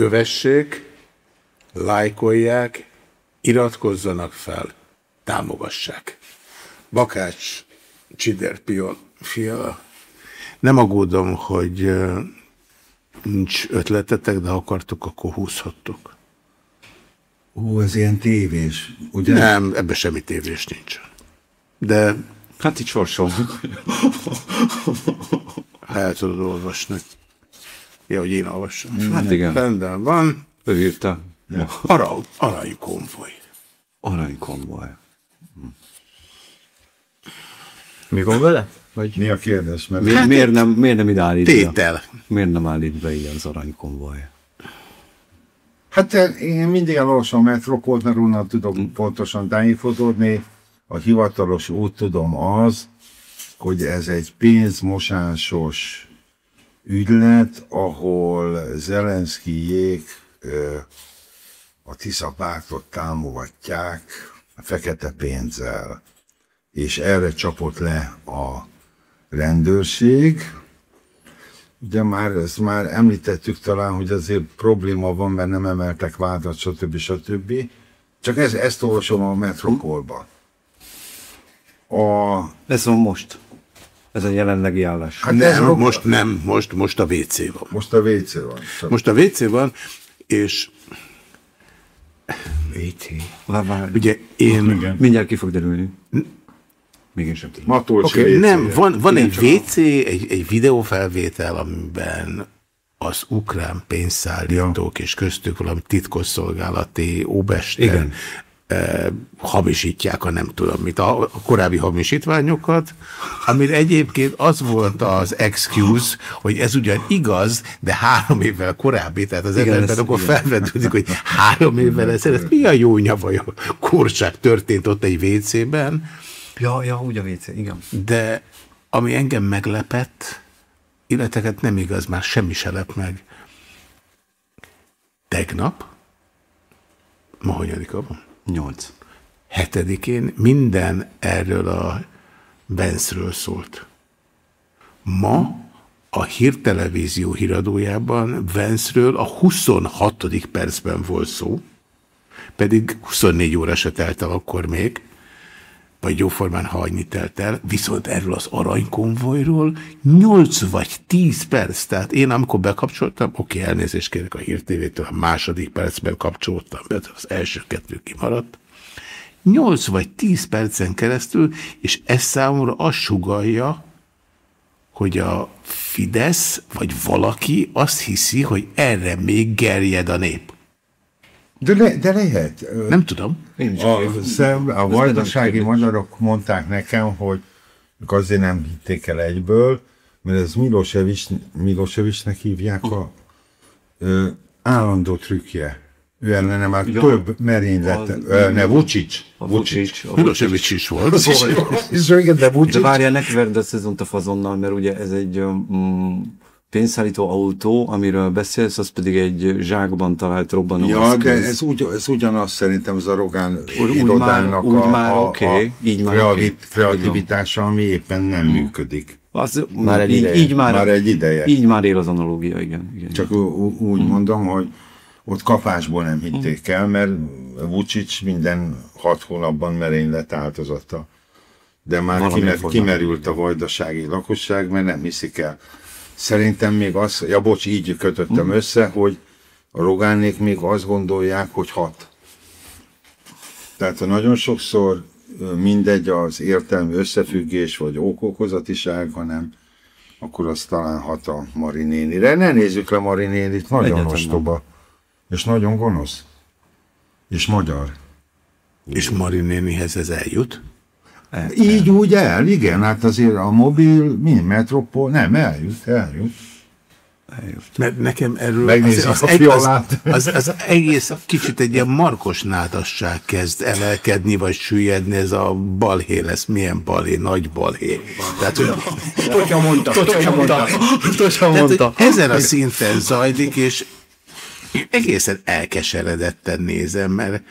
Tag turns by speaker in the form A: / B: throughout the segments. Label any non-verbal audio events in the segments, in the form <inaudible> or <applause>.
A: kövessék, lájkolják, iratkozzanak fel, támogassák. Bakács Csider Pion, fia, nem aggódom, hogy nincs ötletetek, de ha akartok, akkor húzhattok.
B: Ó, ez ilyen tévés, ugye?
A: Nem, ebben semmi tévés nincs. De...
C: Hát itt sorsolunk.
A: Ha <laughs> el tudod olvasni. Ja, hogy én olvassam.
C: Hát igen.
A: Rendben van.
C: Ő írta.
A: Arany, aranykonvoj.
C: Aranykonvoj.
D: Mi van vele?
B: Vagy... Mi a kérdés?
C: Mert Mi, hát miért, nem, miért nem ide állít
A: Tétel. Be?
C: Miért nem állít be ilyen az aranykonvoj?
B: Hát én mindig elolvasom a metropolt, mert onnan tudok hm. pontosan tájékozódni. A hivatalos út tudom az, hogy ez egy pénzmosásos ügylet, ahol Zelenszkijék a Tisza pártot támogatják a fekete pénzzel, és erre csapott le a rendőrség. Ugye már, ezt már említettük talán, hogy azért probléma van, mert nem emeltek vádat, stb. stb. Csak ez, ezt olvasom a Metropolba.
C: A... Ez van most. Ez a jelenlegi állás.
A: Hát nem, ez most nem, most, most a WC van.
B: Most a WC van.
A: Most a WC van, és
C: WC.
A: Ugye én...
C: Igen. Mindjárt ki fog derülni. Még én sem tudom.
A: okay, nem, van, van egy WC, egy, egy videófelvétel, amiben az ukrán pénzszállítók ja. és köztük valami titkosszolgálati óbester Igen. Eh, hamisítják a nem tudom mit, a, a korábbi hamisítványokat, amire egyébként az volt az excuse, hogy ez ugyan igaz, de három évvel korábbi, tehát az igen, emberben akkor felvetődik, hogy három évvel ezelőtt mi a jó nyavaj a korság történt ott egy WC-ben,
C: Ja, ja, úgy a WC, igen.
A: De ami engem meglepett, illetve nem igaz, már semmi se lep meg. Tegnap, ma hanyadika van?
C: Nyolc.
A: Hetedikén minden erről a Benzről szólt. Ma a hírtelevízió híradójában Venzről a 26. percben volt szó, pedig 24 óra se telt el akkor még, vagy jóformán hagyni telt el, viszont erről az aranykonvojról 8 vagy 10 perc, tehát én amikor bekapcsoltam, oké, elnézést kérek a hírtévétől, a második percben kapcsoltam, mert az első kettő kimaradt, 8 vagy 10 percen keresztül, és ez számomra azt sugalja, hogy a Fidesz, vagy valaki azt hiszi, hogy erre még gerjed a nép.
B: De, le, de lehet.
A: Nem tudom.
B: A, szem, a vajdasági magyarok mondták nekem, hogy azért nem hitték el egyből, mert ez Milosevic, Milosevicsnek hívják a ö, állandó trükkje. Ő ellene már ja, több merénylet, ne, Vucic.
C: Vucic.
A: Milosevic is volt.
B: És igen, de Vucic.
C: De várjál, ne keverd a szezont a fazonnal, mert ugye ez egy um, pénzszállító autó, amiről beszélsz, az pedig egy zsákban talált robbanó.
B: Ja, eszköz. de ez, ugy, ez ugyanaz szerintem az a Rogán úgy,
C: irodának úgy a, már, a, okay, így
B: már okay. kreativitása, ami éppen nem hmm. működik.
C: Az, már egy így, ideje. Így már,
B: már egy ideje.
C: Így már él az analógia, igen. igen
B: Csak úgy hmm. mondom, hogy ott kapásból nem hitték el, mert Vucic minden hat hónapban merénylet áldozata. De már kimer, kimerült a vajdasági lakosság, mert nem hiszik el. Szerintem még az, ja bocs, így kötöttem mm. össze, hogy a rogánék még azt gondolják, hogy hat. Tehát nagyon sokszor mindegy az értelmi összefüggés, vagy okokozatiság, hanem akkor az talán hat a Marinénire. Ne nézzük le Marinénit, nagyon Egyetem ostoba. Nem. És nagyon gonosz. És magyar.
A: És Marinénihez ez eljut?
B: El, Így el. úgy el, igen, hát azért a mobil, mi, metropol, nem, eljut, eljut.
A: eljut. Mert nekem erről
B: az, az, egy,
A: az, az, az, egész kicsit egy ilyen markos nádasság kezd emelkedni, vagy süllyedni, ez a balhé lesz, milyen balhé, nagy balhé.
D: Tehát, hogy... Totya mondta, Totya mondta, Totya mondta.
A: Ezen a szinten zajlik, és egészen elkeseredetten nézem, mert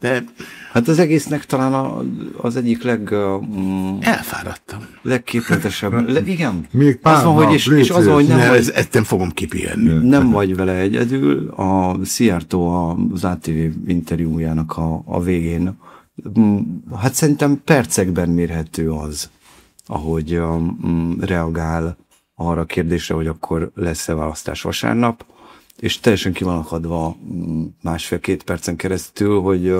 A: De
C: Hát az egésznek talán a, az egyik leg, mm,
A: elfáradtam.
C: legképletesebb. <laughs> Le, igen.
B: Még pár
C: az van, hogy és, és az van,
B: légy
C: hogy nem, vagy,
A: ez, ezt nem fogom kipihenni.
C: nem vagy vele egyedül. A Szijjártó az ATV interjújának a, a végén, mm, hát szerintem percekben mérhető az, ahogy um, reagál arra a kérdésre, hogy akkor lesz-e választás vasárnap, és teljesen ki van akadva mm, másfél-két percen keresztül, hogy,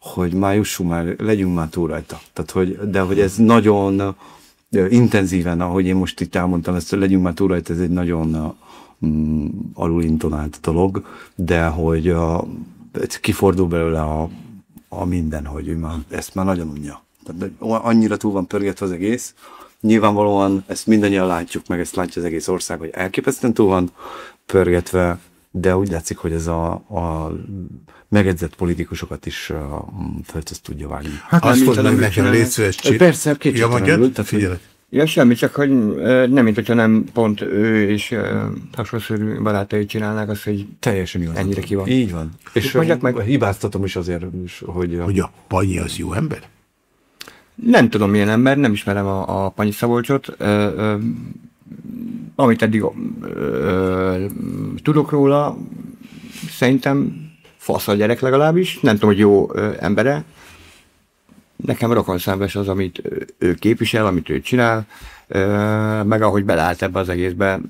C: hogy már jussunk már, legyünk már túl rajta. Tehát, hogy, de hogy ez nagyon intenzíven, ahogy én most itt elmondtam, ezt legyünk már túl rajta, ez egy nagyon mm, alulintonált dolog, de hogy uh, kifordul belőle a, a minden, hogy már, ezt már nagyon unja. Tehát annyira túl van pörgetve az egész, Nyilvánvalóan ezt mindannyian látjuk, meg ezt látja az egész ország, hogy elképesztően túl van pörgetve, de úgy látszik, hogy ez a, a megedzett politikusokat is uh, ezt tudja vágni.
A: Hát Azt
D: a
A: hogy légy szíves,
C: Persze,
A: Ja,
C: kétségtelenül,
A: Figyelek.
D: Ja, semmi, csak hogy nem, mint hogyha nem pont ő és ö, hasonló barátai csinálnák azt, hogy
C: Teljesen igaz.
D: Ennyire ki van.
C: Így van. És
D: mondják
C: meg- hibáztatom is azért, is, hogy,
A: Hogy a Panyi az jó ember?
D: nem tudom milyen ember, nem ismerem a, a Panyi Szabolcsot. Ö, ö, amit eddig ö, tudok róla, szerintem fasz a gyerek legalábbis. Nem tudom, hogy jó ö, embere. Nekem rokon szembes az, amit ő- ő képvisel, amit ő csinál, ö, meg ahogy beleállt ebbe az egészbe.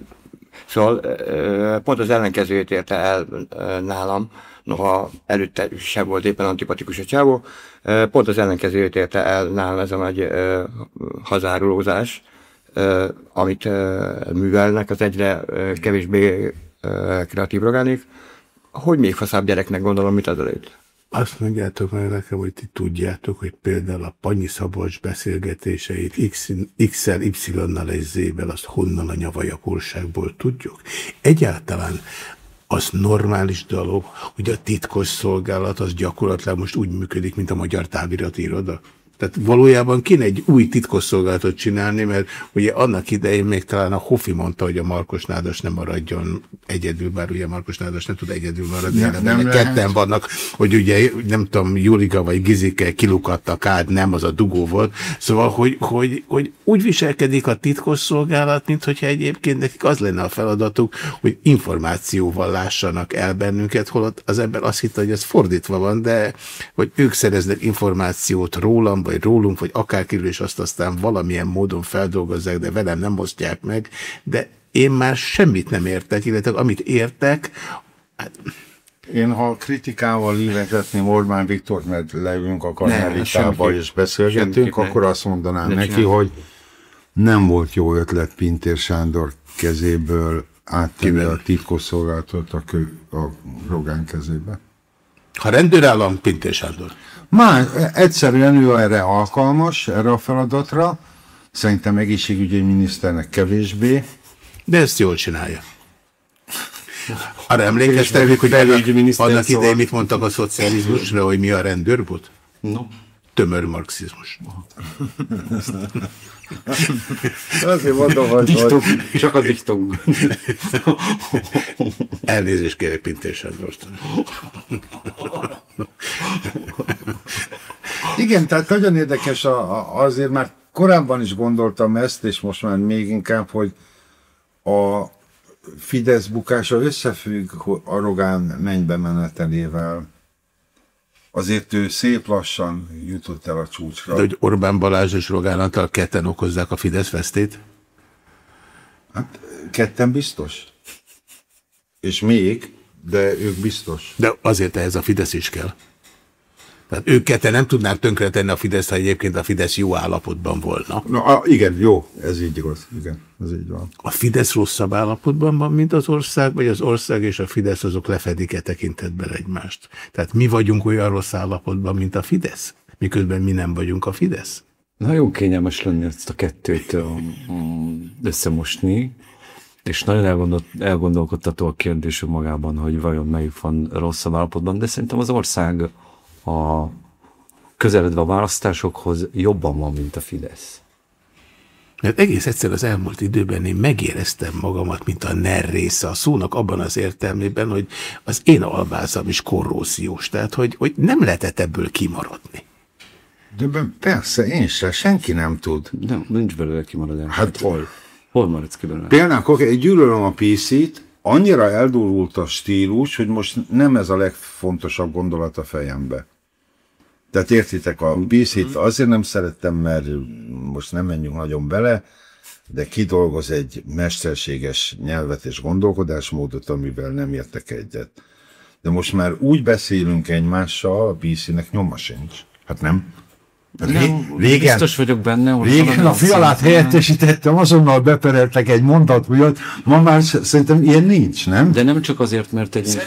D: Szóval ö, pont az ellenkezőjét érte el ö, nálam, noha előtte sem volt éppen antipatikus a csávó, ö, pont az ellenkezőjét érte el nálam ez a nagy ö, hazárulózás, ö, amit művelnek az egyre kevésbé kreatív rogánék, hogy még faszább gyereknek gondolom, mit azelőtt.
A: Azt mondjátok meg nekem, hogy ti tudjátok, hogy például a Panyi Szabolcs beszélgetéseit X-el, Y-nal és Z-vel, azt honnan a nyavajakorságból tudjuk. Egyáltalán az normális dolog, hogy a titkos szolgálat az gyakorlatilag most úgy működik, mint a magyar távirati iroda. Tehát valójában kéne egy új titkosszolgálatot csinálni, mert ugye annak idején még talán a Hofi mondta, hogy a Markos Nádas nem maradjon egyedül, bár ugye Markos Nádas nem tud egyedül maradni,
B: Nem-
A: nem,
B: lehet.
A: ketten vannak, hogy ugye nem tudom, Julika vagy Gizike kilukadtak át, nem, az a dugó volt. Szóval, hogy, hogy, hogy úgy viselkedik a titkosszolgálat, mint hogyha egyébként nekik az lenne a feladatuk, hogy információval lássanak el bennünket, holott az ember azt hitte, hogy ez fordítva van, de hogy ők szereznek információt rólam, vagy rólunk, vagy akárkiről, és azt aztán valamilyen módon feldolgozzák, de velem nem osztják meg, de én már semmit nem értek, illetve amit értek,
B: Én ha kritikával illetetném Orbán Viktor, mert leülünk a kanalitába
D: semmiképp.
B: és beszélgetünk,
D: Semmiképp ne.
B: akkor azt mondanám
D: Ne
B: neki,
D: csinálj.
B: hogy nem volt jó ötlet Pintér Sándor kezéből áttenni a titkosszolgálatot a, kö, a Rogán kezébe.
A: ha rendőrállam, Pintér Sándor.
B: Már egyszerűen ő erre alkalmas, erre a feladatra, szerintem egészségügyi miniszternek kevésbé.
A: De ezt jól csinálja. Arra emlékeztek, hogy annak,
C: belügyminiszter
A: annak
C: szóval.
A: idején mit mondtak a szocializmusra, hogy mi a rendőr volt?
C: No.
A: Tömör marxizmus. <laughs>
B: Azért mondom, hogy,
C: Diktum, csak a diktum.
A: Elnézést kérek Pintér Sándortól.
B: Igen, tehát nagyon érdekes, a, a, azért már korábban is gondoltam ezt, és most már még inkább, hogy a Fidesz bukása összefügg ho- a Rogán mennybe menetelével. Azért ő szép lassan jutott el a csúcsra.
A: De hogy Orbán Balázs és Rogán Antal ketten okozzák a Fidesz vesztét?
B: Hát, ketten biztos. És még, de ők biztos.
A: De azért ehhez a Fidesz is kell. Tehát ők ketten nem tudnák tönkretenni a Fidesz, ha egyébként a Fidesz jó állapotban volna.
B: Na, a, igen, jó, ez így igaz. Igen, ez így van.
A: A Fidesz rosszabb állapotban van, mint az ország, vagy az ország és a Fidesz azok lefedik-e tekintetben egymást? Tehát mi vagyunk olyan rossz állapotban, mint a Fidesz? Miközben mi nem vagyunk a Fidesz?
C: Nagyon kényelmes lenne ezt a kettőt összemosni, és nagyon elgondol, elgondolkodtató a kérdés magában, hogy vajon melyik van rosszabb állapotban, de szerintem az ország a közeledve a választásokhoz jobban van, mint a Fidesz.
A: Mert egész egyszer az elmúlt időben én megéreztem magamat, mint a NER része a szónak abban az értelmében, hogy az én albázam is korróziós, tehát hogy, hogy nem lehetett ebből kimaradni.
B: De persze, én se, senki nem tud.
C: Nem, nincs belőle kimaradás.
B: Hát hol?
C: Hol maradsz ki belőle?
B: Például, oké, egy gyűlölöm a PC-t, annyira eldurult a stílus, hogy most nem ez a legfontosabb gondolat a fejembe. Tehát értitek, a PC-t azért nem szerettem, mert most nem menjünk nagyon bele, de kidolgoz egy mesterséges nyelvet és gondolkodásmódot, amivel nem értek egyet. De most már úgy beszélünk egymással, a PC-nek nyoma sincs. Hát nem? Hát
C: Nem,
B: régen,
C: biztos vagyok benne, hogy
B: régen a fialát helyettesítettem, azonnal bepereltek egy mondat miatt, ma már szerintem ilyen nincs, nem?
C: De nem csak azért, mert egy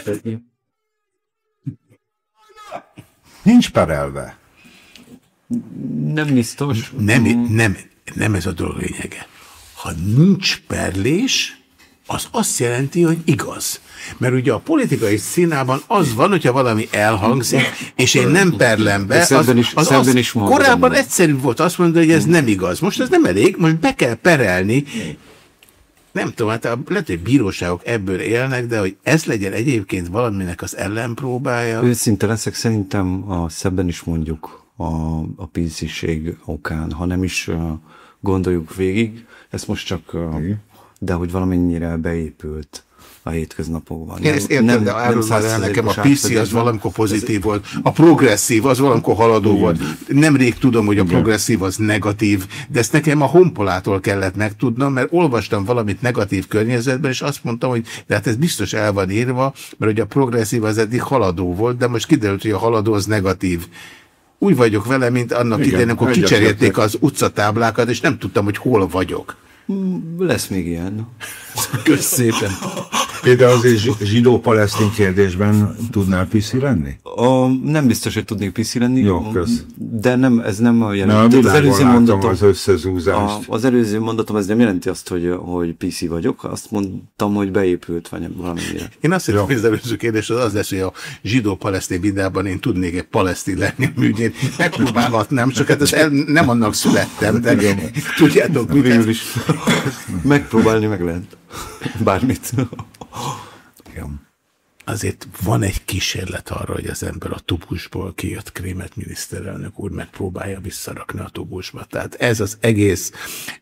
B: Nincs perelve.
C: nem biztos.
A: Nem, nem, nem ez a dolog lényege. Ha nincs perlés, az azt jelenti, hogy igaz. Mert ugye a politikai színában az van, hogyha valami elhangzik, és én nem perlem be, az,
C: is-
A: az, az
C: is
A: korábban egyszerű volt azt mondani, hogy ez nem igaz. Most ez nem elég, most be kell perelni. Nem tudom, hát a- lehet, hogy bíróságok ebből élnek, de hogy ez legyen egyébként valaminek az ellenpróbája.
C: Őszinte leszek, szerintem a szebben is mondjuk a, a pinciség okán, ha nem is uh, gondoljuk végig, ez most csak, uh, de hogy valamennyire beépült a hétköznapokban.
A: Én ezt értem, de árul már el nekem, a PC az valamikor pozitív volt, a progresszív az valamikor haladó volt. Nemrég tudom, hogy a progresszív az negatív, de ezt nekem a honpolától kellett megtudnom, mert olvastam valamit negatív környezetben, és azt mondtam, hogy de hát ez biztos el van írva, mert hogy a progresszív az eddig haladó volt, de most kiderült, hogy a haladó az negatív. Úgy vagyok vele, mint annak
B: Igen,
A: idején, amikor kicserélték az utcatáblákat, és nem tudtam, hogy hol vagyok.
C: Lesz még ilyen. Kösz szépen.
B: Például azért zsi- zsidó-palesztin kérdésben tudnál PC lenni?
C: A, nem biztos, hogy tudnék piszi lenni.
B: Jó, kösz.
C: De nem, ez nem a
B: Mert a
C: jelent. Az előző mondatom,
B: az összezúzást.
C: a, az előző mondatom, ez nem jelenti azt, hogy, hogy PC vagyok. Azt mondtam, hogy beépült vagy valamire.
A: Én azt hiszem, hogy az előző kérdés az az lesz, hogy a zsidó-palesztin videában én tudnék egy palesztin lenni a műgyén. Megpróbálhatnám, csak hát ez el, nem annak születtem, de tudjátok mit?
C: Megpróbálni meg lehet. <laughs> Bármit.
B: Igen.
A: Azért van egy kísérlet arra, hogy az ember a tubusból kijött krémet miniszterelnök úr megpróbálja visszarakni a tubusba. Tehát ez az egész,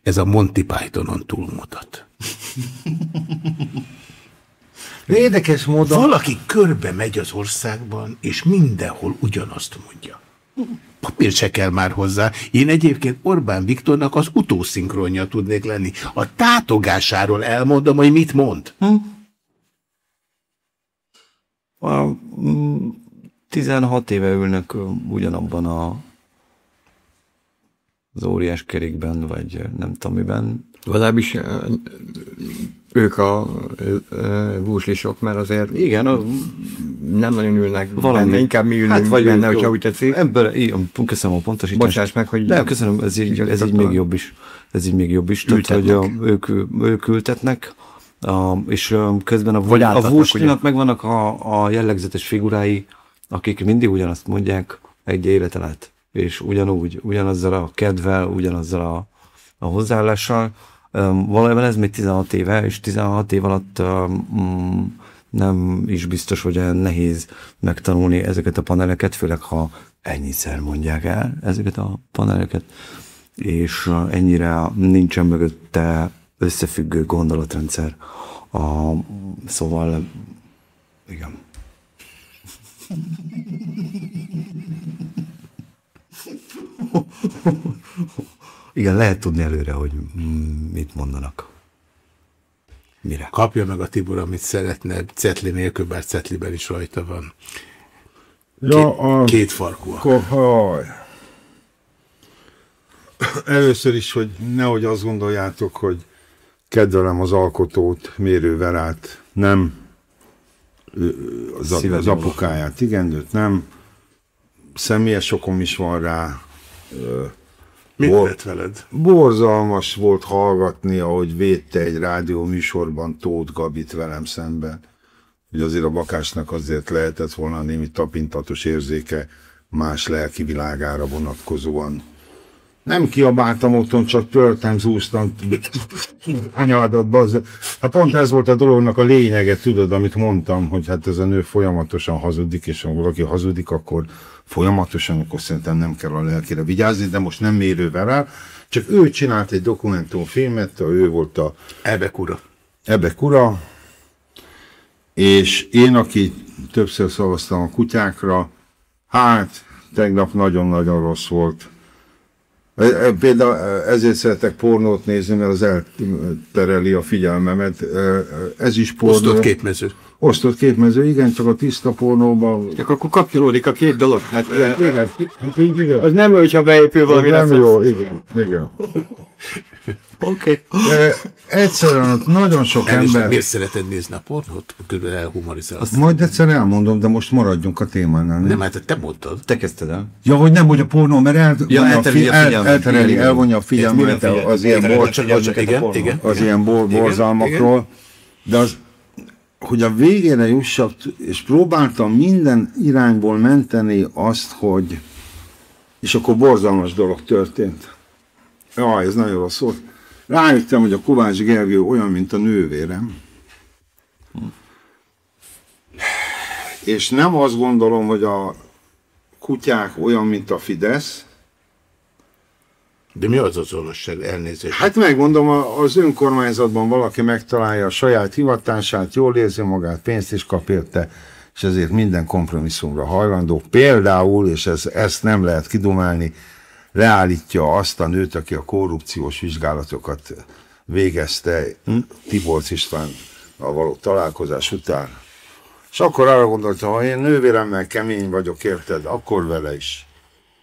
A: ez a Monty Pythonon túlmutat.
B: Érdekes módon...
A: Valaki körbe megy az országban, és mindenhol ugyanazt mondja. Papír se kell már hozzá. Én egyébként Orbán Viktornak az utószinkronja tudnék lenni. A tátogásáról elmondom, hogy mit mond.
C: A, mm, 16 éve ülnek ugyanabban a az óriás kerékben, vagy nem tudom miben.
D: Legalábbis ö, ők a búslisok, mert azért
C: Igen, a,
D: nem nagyon ülnek
C: valami.
D: benne, inkább mi ülünk
C: hát vagy
D: benne,
C: ők,
D: hogyha
C: jó.
D: úgy tetszik.
C: Ebből, igen, köszönöm a pontosítást.
D: Bocsáss meg, hogy-
C: Nem, köszönöm, ez így, ez így még jobb is. Ez így még jobb is. Tehát, hogy a, ők, ők ültetnek, a, és közben a,
D: Vagy
C: a vúslinak megvannak a, a jellegzetes figurái, akik mindig ugyanazt mondják egy életen át. És ugyanúgy, ugyanazzal a kedvel, ugyanazzal a, a hozzáállással. Um, valójában ez még 16 éve, és 16 év alatt um, nem is biztos, hogy olyan nehéz megtanulni ezeket a paneleket, főleg ha ennyiszer mondják el ezeket a paneleket, és ennyire nincsen mögötte összefüggő gondolatrendszer. A, szóval, igen. Igen, lehet tudni előre, hogy mit mondanak. Mire?
A: Kapja meg a Tibor, amit szeretne, cetli nélkül, bár cetliben is rajta van.
B: Ja, a...
A: Két farkú.
B: Akkor, haj. Először is, hogy nehogy azt gondoljátok, hogy kedvelem az alkotót mérővel át. Nem. Az, a- az apukáját, igen, őt nem. Személyes okom is van rá.
A: Mit
B: Volt.
A: lett veled?
B: Borzalmas volt hallgatni, ahogy védte egy rádió műsorban Tóth Gabit velem szemben. Hogy azért a bakásnak azért lehetett volna némi tapintatos érzéke más lelki világára vonatkozóan. Nem kiabáltam otthon, csak törtem, zúztam. Anyádat, bazd. Hát pont ez volt a dolognak a lényege, tudod, amit mondtam, hogy hát ez a nő folyamatosan hazudik, és ha valaki hazudik, akkor folyamatosan, akkor szerintem nem kell a lelkére vigyázni, de most nem mérővel el. Csak ő csinált egy dokumentumfilmet, ő volt a
A: Ebek ura.
B: Ebek ura, és én, aki többször szavaztam a kutyákra, hát tegnap nagyon-nagyon rossz volt. Például ezért szeretek pornót nézni, mert az eltereli a figyelmemet. Ez is pornó.
A: Osztott képmező.
B: Osztott képmező, igen, csak a tiszta pornóban.
D: Csak akkor kapcsolódik a két dolog. Hát,
B: Igen, így igen.
D: az nem, hogyha beépül valami
B: Nem
D: lesz.
B: jó, igen, igen.
D: Oké.
B: De egyszerűen ott nagyon sok
A: El
B: ember...
A: miért szereted nézni a pornót? Körülbelül elhumorizálsz.
B: Majd egyszer elmondom, de most maradjunk a témánál. Nem?
A: Nem, hát te mondtad.
C: Te kezdted el?
B: Ja, hogy nem, hogy a pornó, mert el,
C: Ja, eltereli
B: fi-
C: a
B: el,
C: figyelmet.
B: eltereli, elvonja a figyelmet
C: figyel-
B: az ilyen, borzalmakról, de az, hogy a végére jussak, és próbáltam minden irányból menteni azt, hogy és akkor borzalmas dolog történt. Jaj, ez nagyon rossz volt. Rájöttem, hogy a Kovács Gergő olyan, mint a nővérem. És nem azt gondolom, hogy a kutyák olyan, mint a Fidesz.
A: De mi az azonosság? Elnézést.
B: Hát megmondom, az önkormányzatban valaki megtalálja a saját hivatását, jól érzi magát, pénzt is kap érte, és ezért minden kompromisszumra hajlandó. Például, és ez, ezt nem lehet kidumálni, leállítja azt a nőt, aki a korrupciós vizsgálatokat végezte Tiborcs István a való találkozás után. És akkor arra gondolta, ha én nővéremmel kemény vagyok, érted, akkor vele is.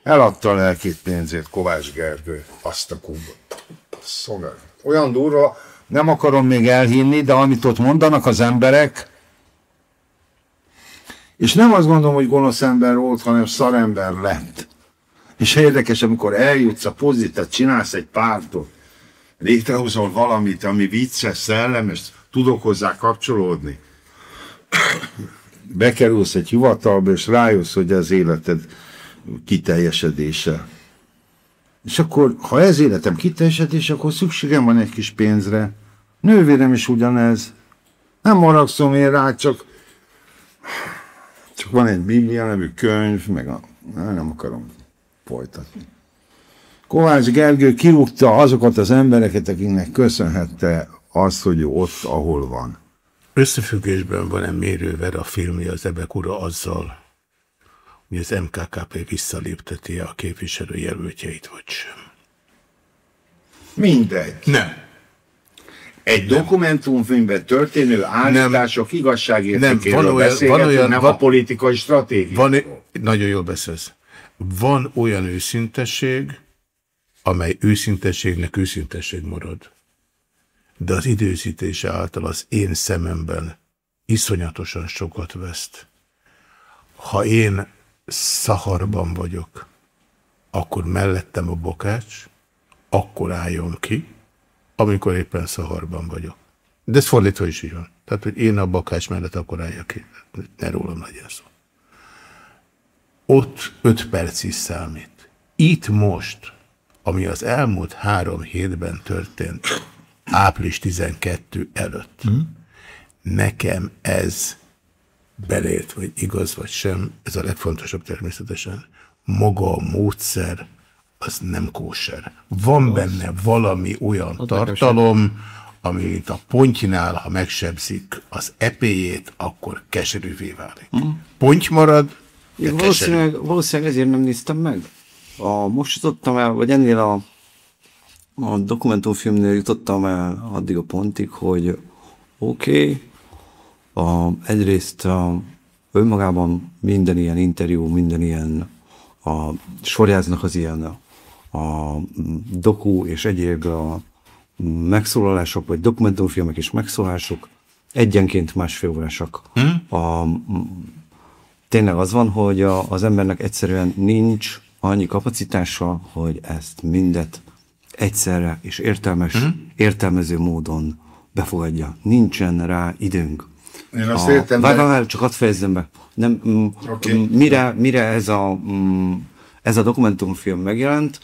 B: Eladta a lelkét pénzét Kovács Gergő, azt a kubot. Szolgál. Olyan durva, nem akarom még elhinni, de amit ott mondanak az emberek, és nem azt gondolom, hogy gonosz ember volt, hanem szarember lett. És érdekes, amikor eljutsz a pozitív, csinálsz egy pártot, létrehozol valamit, ami vicces, szellemes, tudok hozzá kapcsolódni. Bekerülsz egy hivatalba, és rájössz, hogy az életed kiteljesedése. És akkor, ha ez életem kiteljesedése, akkor szükségem van egy kis pénzre. Nővérem is ugyanez. Nem maragszom én rá, csak csak van egy Biblia nevű könyv, meg a, nem akarom folytatni. Kovács Gergő kirúgta azokat az embereket, akiknek köszönhette azt, hogy ott, ahol van.
A: Összefüggésben van-e mérővel a filmje az Ebek ura azzal, hogy az MKKP visszalépteti a képviselő jelöltjeit, vagy sem?
B: Mindegy.
A: Nem.
B: Egy dokumentumfilmben történő állítások
A: Nem,
B: igazságértékéről
A: van olyan- van olyan-
B: nem
A: van-
B: a politikai stratégia.
A: Van, nagyon jól beszélsz. Van olyan őszintesség, amely őszintességnek őszintesség marad. De az időzítése által az én szememben iszonyatosan sokat veszt. Ha én szaharban vagyok, akkor mellettem a bokács, akkor álljon ki, amikor éppen szaharban vagyok. De ez fordítva is így van. Tehát, hogy én a bakács mellett akkor álljak ki. Ne rólam legyen szó. Ott öt perc is számít. Itt most, ami az elmúlt három hétben történt, április 12 előtt, nekem ez belért, vagy igaz, vagy sem, ez a legfontosabb természetesen, maga a módszer, az nem kóser. Van benne valami olyan tartalom, ami mint a pontjnál, ha megsebzik az epéjét, akkor keserűvé válik. Ponty marad, de keserű.
C: Valószínűleg, valószínűleg ezért nem néztem meg. A, most jutottam el, vagy ennél a, a dokumentumfilmnél jutottam el addig a pontig, hogy oké, okay, egyrészt a, önmagában minden ilyen interjú, minden ilyen a, sorjáznak az ilyen a, a doku és egyéb a, megszólalások, vagy dokumentumfilmek és megszólások egyenként másfél órásak. Hmm? A, tényleg az van, hogy a, az embernek egyszerűen nincs annyi kapacitása, hogy ezt mindet egyszerre és értelmes, mm. értelmező módon befogadja. Nincsen rá időnk.
B: Én azt értem,
C: Várj,
B: de-
C: várj, csak hadd fejezzem be. Nem, mm,
B: Oké.
C: mm, mire, mire ez a, mm, ez a dokumentumfilm megjelent,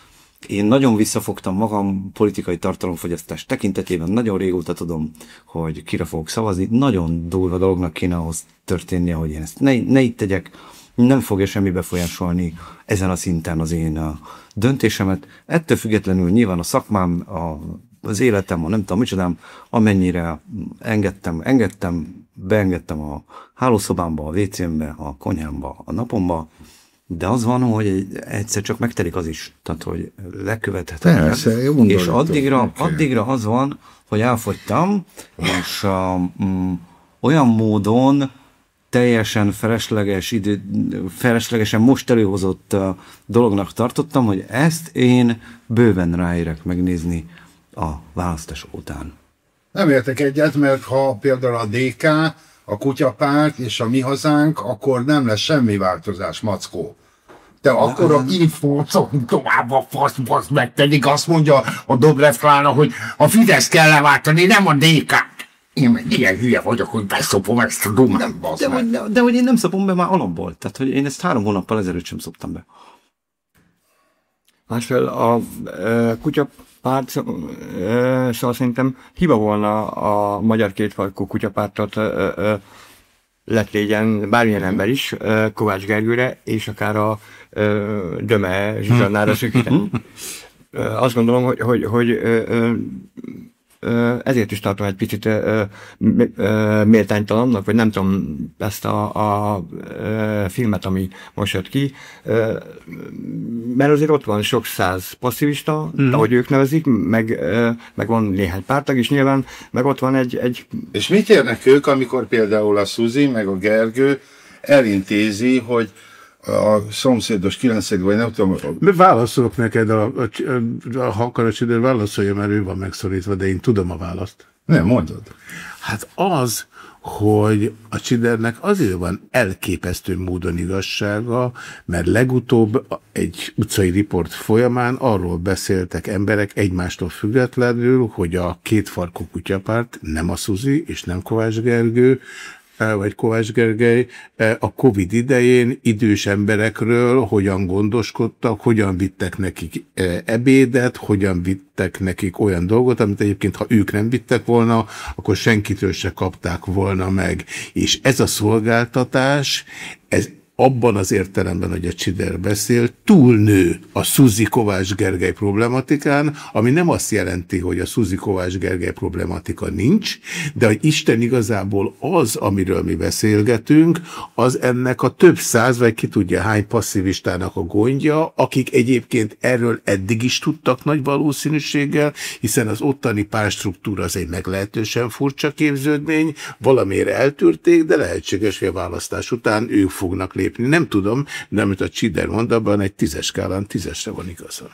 C: én nagyon visszafogtam magam politikai tartalomfogyasztás tekintetében, nagyon régóta tudom, hogy kire fogok szavazni, nagyon durva dolognak kéne ahhoz történnie, hogy én ezt ne, ne itt tegyek, nem fogja semmi befolyásolni ezen a szinten az én a döntésemet. Ettől függetlenül nyilván a szakmám, a, az életem, a nem tudom micsodám, amennyire engedtem, engedtem, beengedtem a hálószobámba, a WC-mbe, a konyhámba, a napomba, de az van, hogy egyszer csak megtelik az is. Tehát, hogy lekövethetetlen.
B: Persze, jó
C: És addigra, addigra az van, hogy elfogytam, és mm, olyan módon teljesen felesleges idő, feleslegesen most előhozott uh, dolognak tartottam, hogy ezt én bőven ráérek megnézni a választás után.
B: Nem értek egyet, mert ha például a DK, a kutyapárt és a mi hazánk, akkor nem lesz semmi változás, mackó. De akkor a infócon tovább a fasz, fasz meg, pedig azt mondja a Dobrev Klána, hogy a Fidesz kell leváltani, nem a dk Én meg ilyen hülye vagyok, hogy beszopom ezt a dumát,
C: De, hogy, de, de hogy én nem szopom be már alapból. Tehát, hogy én ezt három hónappal ezelőtt sem szoptam be.
D: Másfél a e, kutyapárt, e, szóval szerintem hiba volna a magyar kétfarkú kutyapártot letlégyen bármilyen ember is, Kovács Gergőre, és akár a Döme Zsuzsannára szűkíteni. E, azt gondolom, hogy, hogy, hogy ezért is tartom egy picit méltánytalannak, vagy nem tudom ezt a, a filmet, ami most jött ki, mert azért ott van sok száz passzivista, mm. ahogy ők nevezik, meg, meg van néhány pártag is nyilván, meg ott van egy, egy
B: És mit érnek ők, amikor például a Szuzi, meg a Gergő elintézi, hogy a szomszédos 9 vagy nem tudom,
A: De válaszolok neked, a, a, a, a, ha akarod, de válaszolja, mert ő van megszorítva, de én tudom a választ.
B: nem mondod.
A: Hát az, hogy a Csidernek azért van elképesztő módon igazsága, mert legutóbb egy utcai riport folyamán arról beszéltek emberek egymástól függetlenül, hogy a kétfarkú kutyapárt, nem a Szuzi és nem Kovács Gergő, vagy Kovács Gergely eh, a Covid idején idős emberekről hogyan gondoskodtak, hogyan vittek nekik eh, ebédet, hogyan vittek nekik olyan dolgot, amit egyébként, ha ők nem vittek volna, akkor senkitől se kapták volna meg. És ez a szolgáltatás, ez abban az értelemben, hogy a Csider beszél, túlnő a Szuzi Kovács Gergely problematikán, ami nem azt jelenti, hogy a Szuzi Kovács Gergely problematika nincs, de hogy Isten igazából az, amiről mi beszélgetünk, az ennek a több száz, vagy ki tudja hány passzivistának a gondja, akik egyébként erről eddig is tudtak nagy valószínűséggel, hiszen az ottani párstruktúra az egy meglehetősen furcsa képződmény, valamiért eltűrték, de lehetséges, hogy a választás után ők fognak lépni. Nem tudom, de amit a Csider mond, abban egy tízes skálán tízesre van igaza.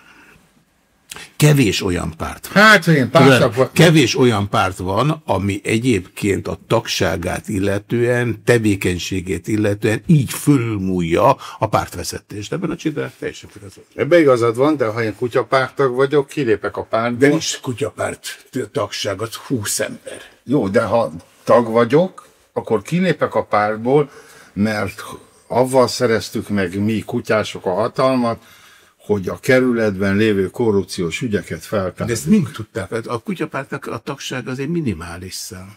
A: Kevés olyan párt van.
B: Hát, hogy én pártak vagy.
A: Kevés olyan párt van, ami egyébként a tagságát illetően, tevékenységét illetően így fölmúlja a pártvezetést. Ebben a Csider teljesen igazad.
B: Ebbe igazad van, de ha én kutyapártag vagyok, kilépek a pártból.
A: De is kutyapárt tagság, az 20 ember.
B: Jó, de ha tag vagyok, akkor kilépek a pártból, mert avval szereztük meg mi kutyások a hatalmat, hogy a kerületben lévő korrupciós ügyeket
A: De
B: feltárjuk.
A: ezt mind tudták. Hát A kutyapártnak a tagság az egy minimális szám.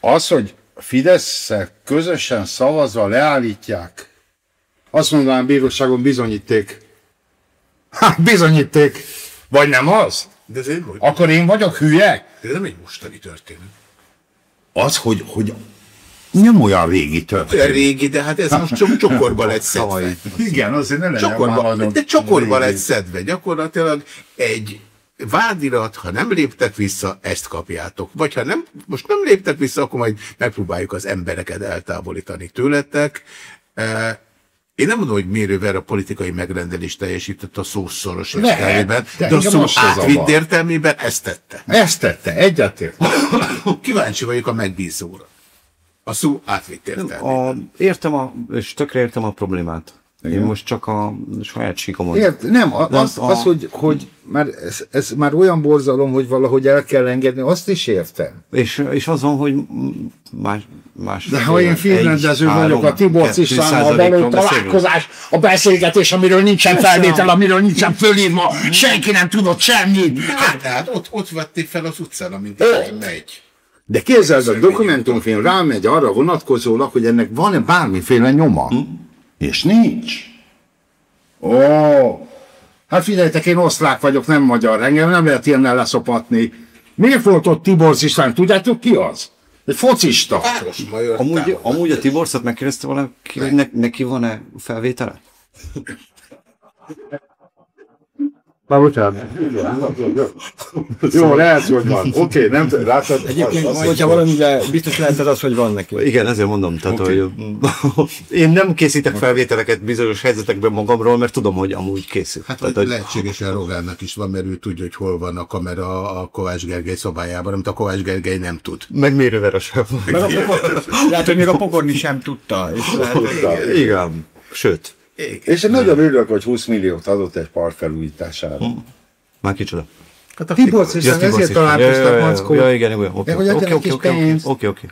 B: Az, hogy fidesz közösen szavazva leállítják, azt mondanám bíróságon bizonyíték. <laughs> Hát bizonyíték. Vagy nem az?
A: De ez, egy,
B: Akkor én vagyok hülye?
A: de ez nem egy mostani történet.
B: Az, hogy, hogy nem olyan régi
A: Olyan
B: történet.
A: régi, de hát ez most csak <laughs> csokorba lett szedve.
B: Igen, azért ne legyen
A: Csokorba, de csokorba
B: régi.
A: lett szedve. Gyakorlatilag egy vádirat, ha nem léptek vissza, ezt kapjátok. Vagy ha nem, most nem léptek vissza, akkor majd megpróbáljuk az embereket eltávolítani tőletek. Eh, Én nem mondom, hogy Mérő Vera politikai megrendelést teljesített a szó szoros
B: Lehet,
A: értelmében,
B: de
A: de a szó átvitt értelmében ezt tette.
B: Ezt tette, egyetért.
A: Kíváncsi vagyok a megbízóra. A szó átvitt értelmében.
C: A, értem, a, és tökre értem a problémát. Én most csak a saját síkomon.
B: Ért, nem, a- az,
C: a-
B: az hogy, hogy már ez, ez már olyan borzalom, hogy valahogy el kell engedni, azt is értem.
C: És, és az van, hogy más, más
B: De ha én filmrendező vagyok, a Tibor Istvánnal való találkozás, a beszélgetés, amiről nincsen felvétel, amiről nincsen fölírva, senki nem tudott semmit.
A: Hát, hát ott, ott vették fel az utcán, amint megy.
B: De képzeld, a dokumentumfilm rámegy arra vonatkozólag, hogy ennek van-e bármiféle nyoma. És nincs. Ó, hát figyeljetek, én osztrák vagyok, nem magyar, engem nem lehet ilyennel leszopatni. Miért volt ott Tibor István? Tudjátok ki az? Egy focista.
A: Városmajor
C: Amúgy, amúgy a Tiborszat megkérdezte valaki, hogy ne, neki van-e felvétele? <laughs>
B: Már bocsánat. Jó, lehet, hogy van. <laughs> Oké, nem látod.
D: Egyébként,
B: az- az-
D: hogyha valamire biztos lehet az, hogy van neki.
C: Igen, ezért mondom, tehát, okay. hogy <laughs> én nem készítek felvételeket bizonyos helyzetekben magamról, mert tudom, hogy amúgy készül.
A: Hát
C: tehát,
A: hogy lehetségesen Rogánnak is van, mert ő tudja, hogy hol van a kamera a Kovács Gergely szobájában, amit a Kovács Gergely nem tud.
C: meg mérővel a sem.
D: Meg a pokor, lehet, hogy még a pokorni sem tudta. És lehet,
C: Igen. Sőt,
B: És én nagyon örülök, hogy 20 milliót adott egy park felújítására.
C: már kicsoda.
A: Hát a
B: Tibor István,
C: Tibor
B: ezért találkoztak,
C: Ja, ja, ja,
B: Mackó.
C: Ja, igen, igen. Oké, oké, oké, oké.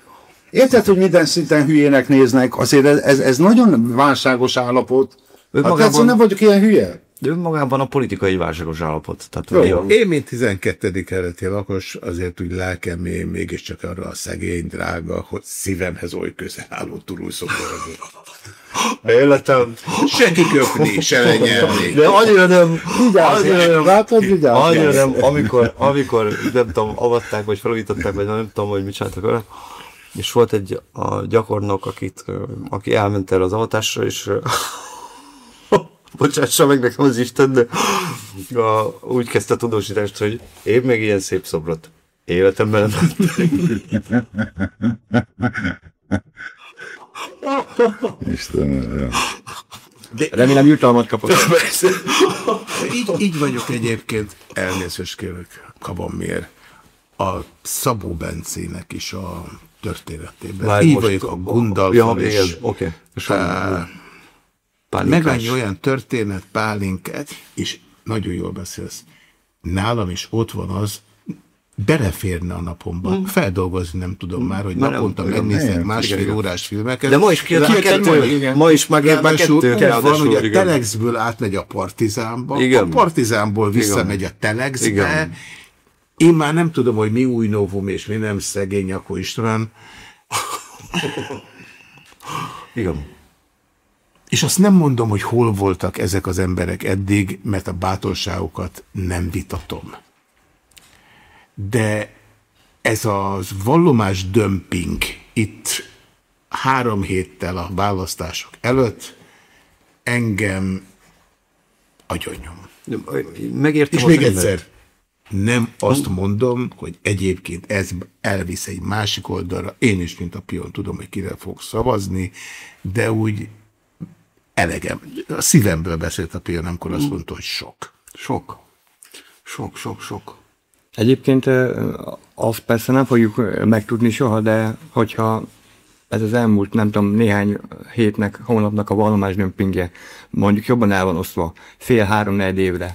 B: Érted, hogy minden szinten hülyének néznek? Azért ez, ez, ez nagyon válságos állapot. Hát
C: magában-
B: nem vagyok ilyen hülye.
C: De önmagában a politikai válságos állapot. Tehát,
B: Jó.
A: Én, mint 12. kerületi lakos, azért úgy lelkem én mégiscsak arra a szegény, drága, hogy szívemhez oly közel álló turulszoborra.
C: életem.
A: Se kiköpni, se lenyelni.
C: De annyira nem, annyira nem,
B: Látod, vigyázz.
C: annyira nem, amikor, amikor nem tudom, avatták, vagy felújították, vagy nem tudom, hogy mit csináltak vele, és volt egy a gyakornok, akit, aki elment erre az avatásra, és <laughs> bocsássa meg nekem az Isten, de a, úgy kezdte a tudósítást, hogy én még ilyen szép szobrot életemben nem <laughs>
B: Istenem,
D: remélem jutalmat kapott. <laughs>
A: Így, így vagyok egyébként, elnézést kérek, kabamért, a Szabó Bencének is a történetében.
C: Már
A: így
C: most-
A: vagyok a Gundalfal
C: Ja,
A: is.
C: oké.
A: Á,
C: Pálinkás.
A: Meg annyi olyan történet, pálinkát, és nagyon jól beszélsz. Nálam is ott van az, beleférne a napomba. Feldolgozni nem tudom már, hogy
C: Már
A: naponta
C: igen,
A: megnézek
B: igen,
A: másfél
C: igen.
A: órás filmeket.
C: De ma is kijött már kettő.
D: igen.
C: Ma is már,
A: Ráadásul
C: kettő.
A: úgy van, hogy a
C: igen.
A: Telexből átmegy a Partizánba,
C: Igen.
A: a Partizánból visszamegy a Telexbe.
C: Igen.
A: Én már nem tudom, hogy mi új novum és mi nem szegény Jakó István. <laughs>
C: Igen.
A: És azt nem mondom, hogy hol voltak ezek az emberek eddig, mert a bátorságokat nem vitatom. De ez az vallomás dömping itt három héttel a választások előtt engem agyonnyom.
C: Megértem
A: És még egyszer, nem azt mondom, hogy egyébként ez elvisz egy másik oldalra. Én is, mint a pion, tudom, hogy kire fog szavazni, de úgy elegem. A szívemből beszélt a pion, amikor azt mondta, hogy sok.
C: Sok. Sok, sok, sok.
D: Egyébként azt persze nem fogjuk megtudni soha, de hogyha ez az elmúlt, nem tudom, néhány hétnek, hónapnak a vallomás dömpingje mondjuk jobban el van osztva, fél, három, négy évre,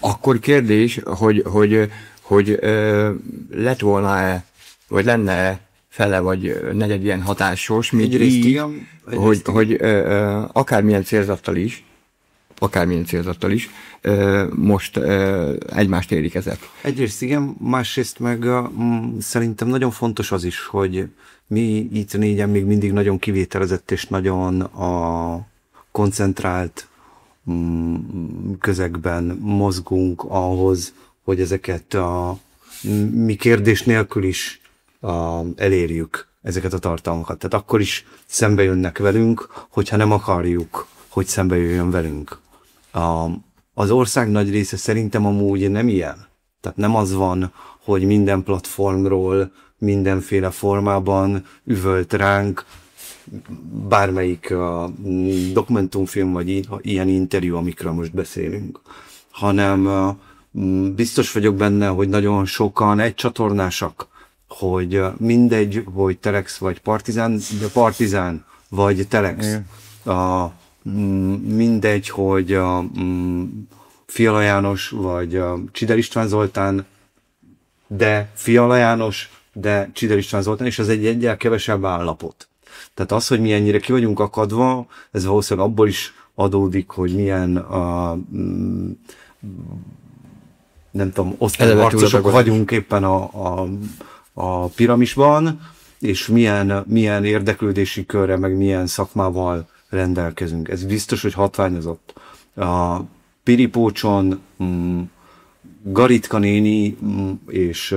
D: akkor kérdés, hogy, hogy, hogy ö, lett volna-e, vagy lenne-e fele vagy negyed ilyen hatásos, mint így,
C: igen, egyrészt
D: hogy, hogy ö, ö, akármilyen célzattal is, akármilyen célzattal is, most egymást érik ezek.
C: Egyrészt igen, másrészt meg mm, szerintem nagyon fontos az is, hogy mi itt négyen még mindig nagyon kivételezett és nagyon a koncentrált mm, közegben mozgunk ahhoz, hogy ezeket a mi kérdés nélkül is a, elérjük ezeket a tartalmakat. Tehát akkor is szembe jönnek velünk, hogyha nem akarjuk, hogy szembe jöjjön velünk. A, az ország nagy része szerintem amúgy nem ilyen. Tehát nem az van, hogy minden platformról, mindenféle formában üvölt ránk bármelyik uh, dokumentumfilm vagy ilyen interjú, amikről most beszélünk, hanem biztos vagyok benne, hogy nagyon sokan egy csatornásak, hogy mindegy, hogy Telex vagy Partizán, de Partizán vagy Telex. A, mindegy, hogy a mm, Fiala János vagy a Csider István Zoltán, de Fiala János, de Csider István Zoltán, és az egy egyel kevesebb állapot. Tehát az, hogy mi ennyire ki vagyunk akadva, ez valószínűleg abból is adódik, hogy milyen a, mm, nem tudom, osztályharcosok vagyunk éppen a, a, a piramisban, és milyen, milyen érdeklődési körre, meg milyen szakmával rendelkezünk. Ez biztos, hogy hatványozott. A Piripócson mm, Garitka néni mm, és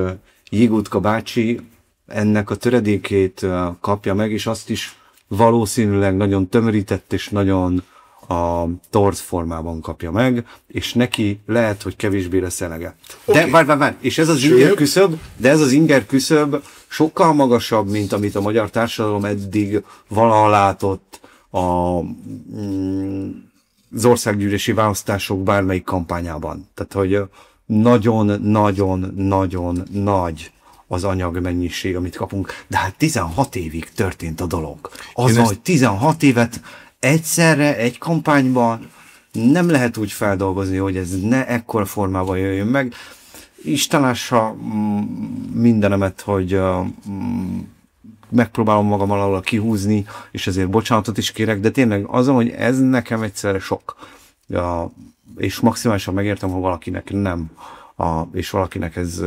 C: Jigutka bácsi ennek a töredékét kapja meg, és azt is valószínűleg nagyon tömörített és nagyon a torz formában kapja meg, és neki lehet, hogy kevésbé lesz elege. Okay. De várj, várj, várj, és ez az Sőt. inger küszöb, de ez az inger küszöb sokkal magasabb, mint amit a magyar társadalom eddig valaha látott a, mm, az országgyűlési választások bármelyik kampányában. Tehát, hogy nagyon-nagyon-nagyon nagy az anyagmennyiség, amit kapunk, de hát 16 évig történt a dolog. Az, ezt... hogy 16 évet egyszerre, egy kampányban nem lehet úgy feldolgozni, hogy ez ne ekkor formában jöjjön meg. Istenásra mm, mindenemet, hogy mm, megpróbálom magam alól kihúzni, és ezért bocsánatot is kérek, de tényleg azon, hogy ez nekem egyszerre sok. Ja, és maximálisan megértem, ha valakinek nem, a, és valakinek ez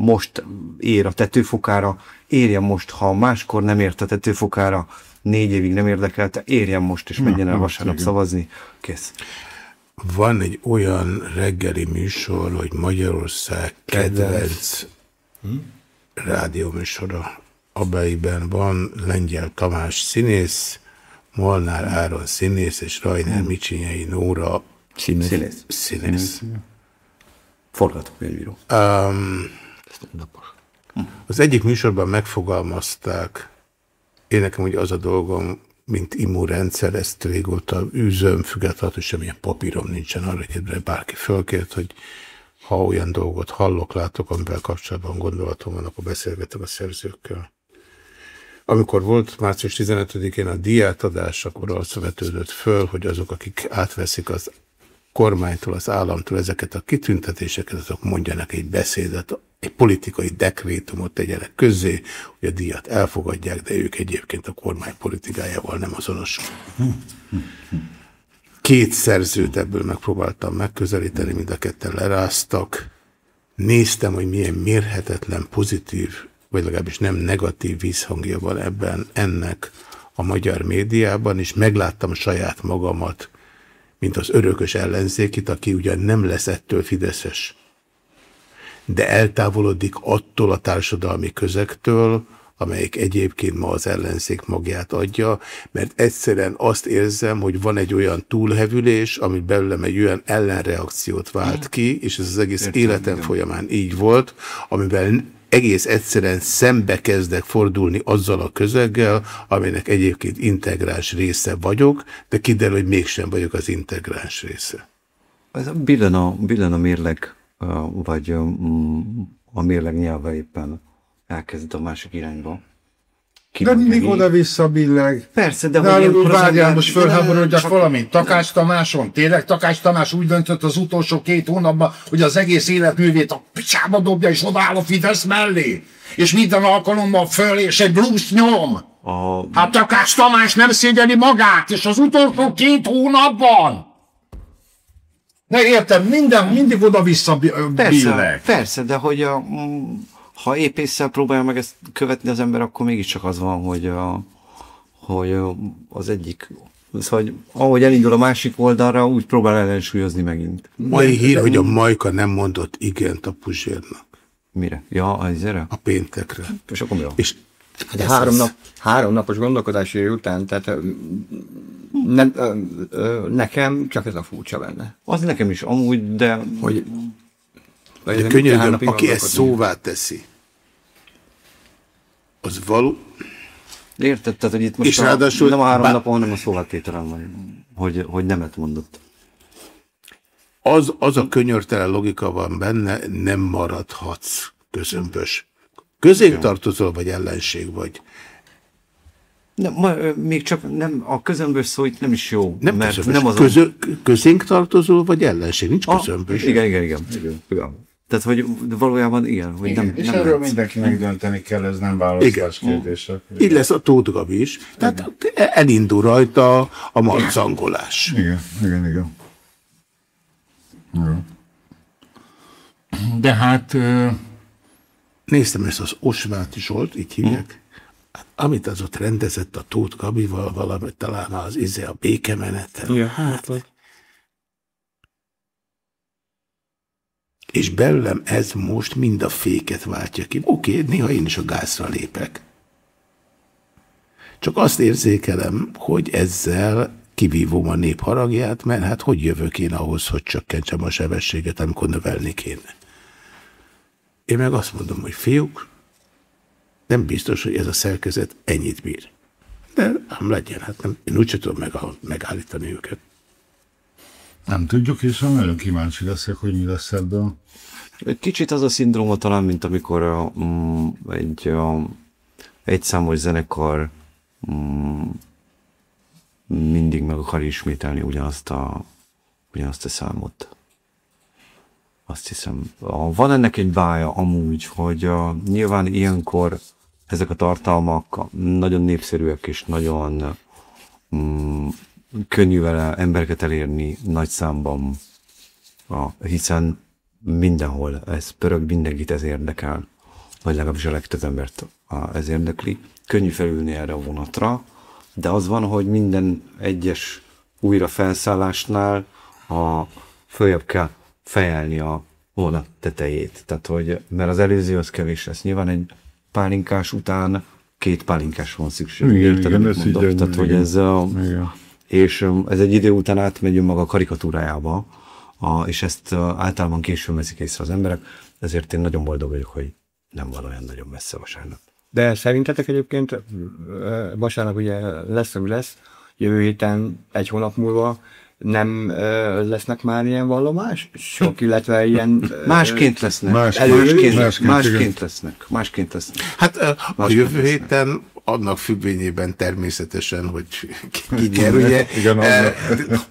C: most ér a tetőfokára, érjen most, ha máskor nem ért a tetőfokára, négy évig nem érdekelte, érjen most, és menjen el vasárnap szavazni. Kész.
A: Van egy olyan reggeli műsor, hogy Magyarország kedvenc hm? rádióműsora, amelyben van Lengyel Tamás színész, Molnár Áron színész, és Rajner hm. Micsinyei Nóra
C: színész. Színész.
A: színész.
C: Forgatókönyvíró.
A: Um, az egyik műsorban megfogalmazták, én nekem ugye az a dolgom, mint immunrendszer, ezt régóta űzöm, függetlenül, hogy semmilyen papírom nincsen arra, hogy bárki fölkért, hogy ha olyan dolgot hallok, látok, amivel kapcsolatban gondolatom van, akkor beszélgetek a szerzőkkel. Amikor volt március 15-én a diátadás, akkor az vetődött föl, hogy azok, akik átveszik az kormánytól, az államtól ezeket a kitüntetéseket, azok mondjanak egy beszédet, egy politikai dekrétumot tegyenek közzé, hogy a díjat elfogadják, de ők egyébként a kormány politikájával nem azonos. Két szerzőt ebből megpróbáltam megközelíteni, mind a ketten leráztak. Néztem, hogy milyen mérhetetlen pozitív, vagy legalábbis nem negatív vízhangja van ebben ennek a magyar médiában, és megláttam saját magamat mint az örökös ellenzékit, aki ugyan nem lesz ettől fideszes, de eltávolodik attól a társadalmi közektől, amelyik egyébként ma az ellenzék magját adja, mert egyszerűen azt érzem, hogy van egy olyan túlhevülés, ami belőlem egy olyan ellenreakciót vált ki, és ez az egész Értem, életem igen. folyamán így volt, amivel egész egyszerűen szembe kezdek fordulni azzal a közeggel, aminek egyébként integráns része vagyok, de kiderül, hogy mégsem vagyok az integráns része.
C: Ez billen a, billen a mérleg, vagy a mérleg nyelve éppen elkezd a másik irányba.
B: De mindig oda-vissza billeg.
C: Persze, de,
B: de hogy várjál, most fölháborodjak csak... valamint. Takás Tamáson, tényleg Takás Tamás úgy döntött az utolsó két hónapban, hogy az egész életművét a picsába dobja, és odaáll a Fidesz mellé. És minden alkalommal föl, és egy blues nyom. A... Hát Takás Tamás nem szégyeli magát, és az utolsó két hónapban. Ne értem, minden, mindig oda-vissza billeg.
C: Persze, persze, de hogy a, ha épésszel próbálja meg ezt követni az ember, akkor mégiscsak az van, hogy, a, hogy az egyik Szóval, hogy ahogy elindul a másik oldalra, úgy próbál ellensúlyozni megint.
A: Mai hír, hogy a Majka nem mondott igent a Puzsérnak.
C: Mire? Ja, a izére?
A: A péntekre.
C: És akkor mi van?
A: És
D: de három, nap, három napos gondolkodási után, tehát ne, nekem csak ez a furcsa benne.
C: Az nekem is amúgy, de...
D: Hogy
A: de könyörgöm, aki ezt szóvá teszi, az való...
C: Érted, tehát, hogy itt most és a, ráadásul, nem a három bár... napon, hanem a szóvátételen van, hogy, hogy nemet mondott.
A: Az, az a könyörtelen logika van benne, nem maradhatsz közömbös. Közénk tartozol, vagy ellenség vagy.
C: Nem, ma, még csak nem, a közömbös szó itt nem is jó.
A: Nem
C: mert
A: közömbös.
C: nem az
A: Közö, közénk tartozó, vagy ellenség? Nincs
C: a,
A: közömbös.
C: igen, igen, igen, igen, igen. Tehát, hogy valójában igen, hogy
B: Igen,
C: nem,
B: és
C: nem
B: erről
C: lehet.
B: mindenkinek dönteni kell, ez nem választás kérdése.
A: Így lesz a Tóth Gabi is. Tehát elindul rajta a marcangolás.
B: Igen, igen, igen. De hát
A: Néztem ezt az Osváti Zsolt, így hívják. Hát, amit az ott rendezett a Tóth Gabival, valamit talán az izé a békemeneten.
D: Ja, hát, vagy.
A: És belőlem ez most mind a féket váltja ki. Oké, néha én is a gázra lépek. Csak azt érzékelem, hogy ezzel kivívom a nép haragját, mert hát hogy jövök én ahhoz, hogy csökkentsem a sebességet, amikor növelni kéne. Én meg azt mondom, hogy fiúk, nem biztos, hogy ez a szerkezet ennyit bír. De ám legyen, hát nem, én úgyse tudom meg, megállítani őket.
B: Nem tudjuk, és nagyon kíváncsi leszek, hogy mi lesz ebből.
C: Kicsit az a szindróma talán, mint amikor mm, egy uh, egy számos zenekar mm, mindig meg akar ismételni ugyanazt a, ugyanazt a számot. Azt hiszem. Van ennek egy bája amúgy, hogy uh, nyilván ilyenkor ezek a tartalmak nagyon népszerűek és nagyon mm, könnyű vele embereket elérni nagy számban, a, hiszen mindenhol ez pörög, mindenkit ez érdekel, vagy legalábbis a legtöbb embert ez érdekli. Könnyű felülni erre a vonatra, de az van, hogy minden egyes újra felszállásnál a följebb kell fejelni a vonat tetejét. Tehát, hogy, mert az előző az kevés lesz. Nyilván egy pálinkás után két pálinkás van szükség.
B: Igen,
C: Érted,
B: igen, ez
C: mondok?
B: így,
C: Tehát, hogy ez a,
B: Igen.
C: És um, ez egy idő után átmegy maga a karikatúrájába, a, és ezt uh, általában későn veszik észre az emberek, ezért én nagyon boldog vagyok, hogy nem van olyan nagyon messze vasárnap.
D: De szerintetek egyébként ö, vasárnap ugye lesz, ami lesz, jövő héten, egy hónap múlva nem ö, lesznek már ilyen vallomás? Sok, illetve ilyen... ö, <laughs>
C: Másként lesznek.
B: Más-
C: Elősként,
B: másként,
C: másként, másként
B: igen.
C: lesznek. Másként lesznek.
A: Hát a
C: Másképp
A: jövő
C: lesznek.
A: héten annak függvényében természetesen, hogy ki <laughs> nyer, ugye,
B: Igen,
A: eh,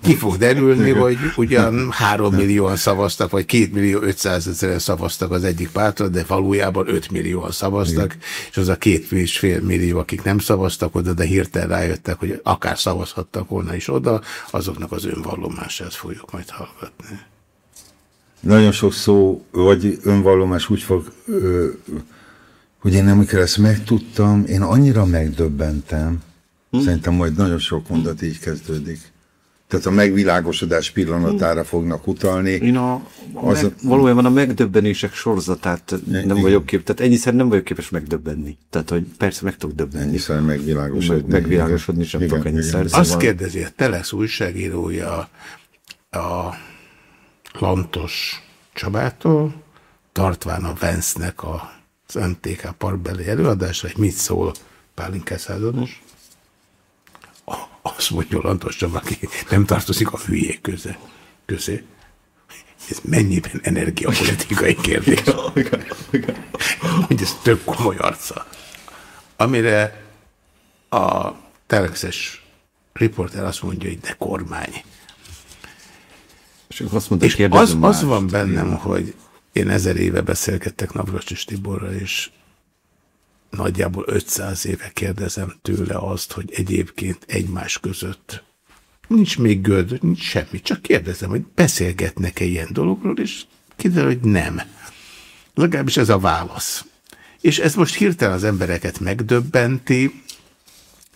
A: ki fog derülni, hogy ugyan 3 millióan szavaztak, vagy 2 millió 500 ezeren szavaztak az egyik pártra, de valójában 5 millióan szavaztak, és az a két és fél millió, akik nem szavaztak oda, de hirtelen rájöttek, hogy akár szavazhattak volna is oda, azoknak az önvallomását fogjuk majd hallgatni.
B: Nagyon sok szó, vagy önvallomás úgy fog, ö, hogy én amikor ezt megtudtam, én annyira megdöbbentem, hm? szerintem majd nagyon sok mondat így kezdődik. Tehát a megvilágosodás pillanatára fognak utalni.
C: Én a, a
B: Az
C: meg,
B: a-
C: valójában a megdöbbenések sorozatát nem
B: igen.
C: vagyok képes, tehát ennyiszer nem vagyok képes megdöbbenni. Tehát, hogy persze meg tudok döbbenni.
B: Ennyiszer megvilágosodni.
C: Meg- megvilágosodni sem
B: Igen,
C: tudok ennyiszer.
B: igen.
C: Szóval-
A: Azt kérdezi a Telex újságírója a Lantos Csabától, tartván a Vence-nek a, az MTK parkbeli előadásra, hogy mit szól Pálinkás százados. Azt mondja Lantos aki nem tartozik a hülyék köze, közé. Ez mennyiben energiapolitikai <laughs> kérdés. Hogy ez több komoly arca. Amire a telexes riporter azt mondja, hogy de kormány.
C: És azt mondta,
A: És az, az van bennem, hogy én ezer éve beszélgettek Navracsis Tiborral, és nagyjából 500 éve kérdezem tőle azt, hogy egyébként egymás között nincs még göd, nincs semmi, csak kérdezem, hogy beszélgetnek-e ilyen dologról, és kiderül, hogy nem. Legalábbis ez a válasz. És ez most hirtelen az embereket megdöbbenti.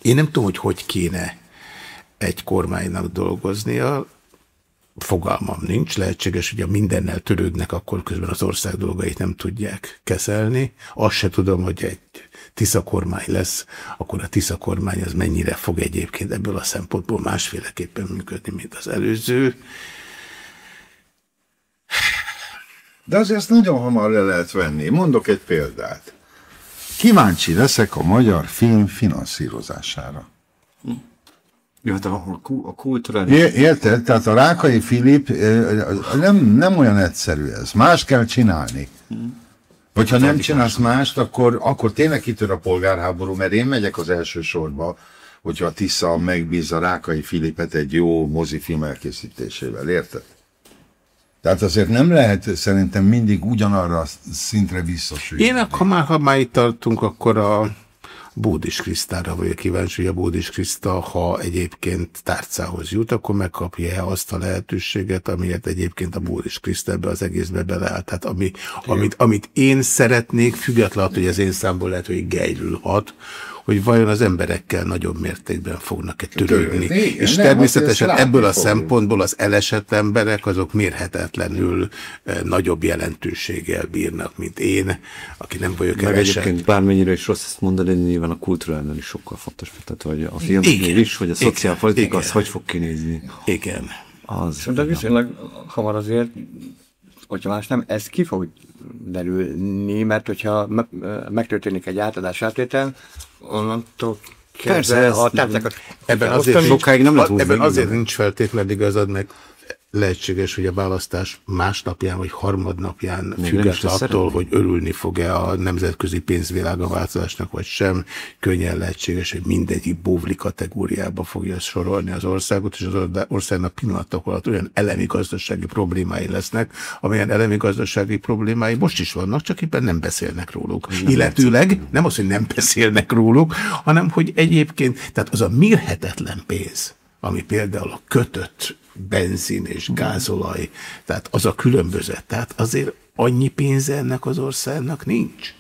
A: Én nem tudom, hogy hogy kéne egy kormánynak dolgoznia, fogalmam nincs, lehetséges, hogy a mindennel törődnek, akkor közben az ország dolgait nem tudják kezelni. Azt se tudom, hogy egy Tisza kormány lesz, akkor a Tisza kormány az mennyire fog egyébként ebből a szempontból másféleképpen működni, mint az előző.
B: De azért ezt nagyon hamar le lehet venni. Mondok egy példát. Kíváncsi leszek a magyar film finanszírozására.
C: Jó, hát a, a, ku- a kulturális...
B: É- Érted? Tehát a Rákai Filip nem, nem olyan egyszerű ez. Más kell csinálni. Vagy ha nem csinálsz mást, akkor, akkor tényleg kitör a polgárháború, mert én megyek az első sorba, hogyha a Tisza megbízza Rákai Filipet egy jó mozifilm elkészítésével, érted? Tehát azért nem lehet szerintem mindig ugyanarra a szintre visszasülni.
A: Én akkor már, ha már itt tartunk, akkor a Bódis Krisztára vagyok kíváncsi, hogy a Bódis Kriszta, ha egyébként tárcához jut, akkor megkapja-e azt a lehetőséget, amiért egyébként a Bódis Kriszta ebbe az egészbe beleállt. Tehát ami, amit, amit én szeretnék, függetlenül, hogy az én számból lehet, hogy gejlülhat, hogy vajon az emberekkel nagyobb mértékben fognak-e törődni.
B: Igen,
A: És
B: nem,
A: természetesen
B: azt
A: ebből a
B: fogjuk.
A: szempontból az elesett emberek azok mérhetetlenül eh, nagyobb jelentőséggel bírnak, mint én, aki nem vagyok
C: Meg
A: elesett.
C: egyébként bármennyire is rossz ezt mondani, nyilván a kultúránál is sokkal fontos. Tehát, hogy a filmnél is, hogy a
A: Igen.
C: szociálpolitika az
A: Igen.
C: hogy fog kinézni.
A: Igen.
C: Az.
D: De viszonylag hamar azért, hogyha más nem, ez ki fog derülni, mert hogyha me- megtörténik egy átadás átvétel, onnantól
C: Persze,
D: kezdve
C: ez-
D: a tárcákat
A: Ebben azért,
C: sokáig nem lehet húzni,
A: ebben azért nincs feltétlenül igazad, meg lehetséges, hogy a választás másnapján vagy harmadnapján
C: nem lesz
A: attól, hogy ölülni fog-e a nemzetközi pénzvilága változásnak, vagy sem, könnyen lehetséges, hogy mindegyik bóvli kategóriába fogja sorolni az országot, és az országnak pillanatok alatt olyan elemi gazdasági problémái lesznek, amilyen elemi gazdasági problémái most is vannak, csak éppen nem beszélnek róluk. Illetőleg nem az, hogy nem beszélnek róluk, hanem hogy egyébként, tehát az a mérhetetlen pénz, ami például a kötött benzin és gázolaj, tehát az a különbözet. Tehát azért annyi pénze ennek az országnak nincs.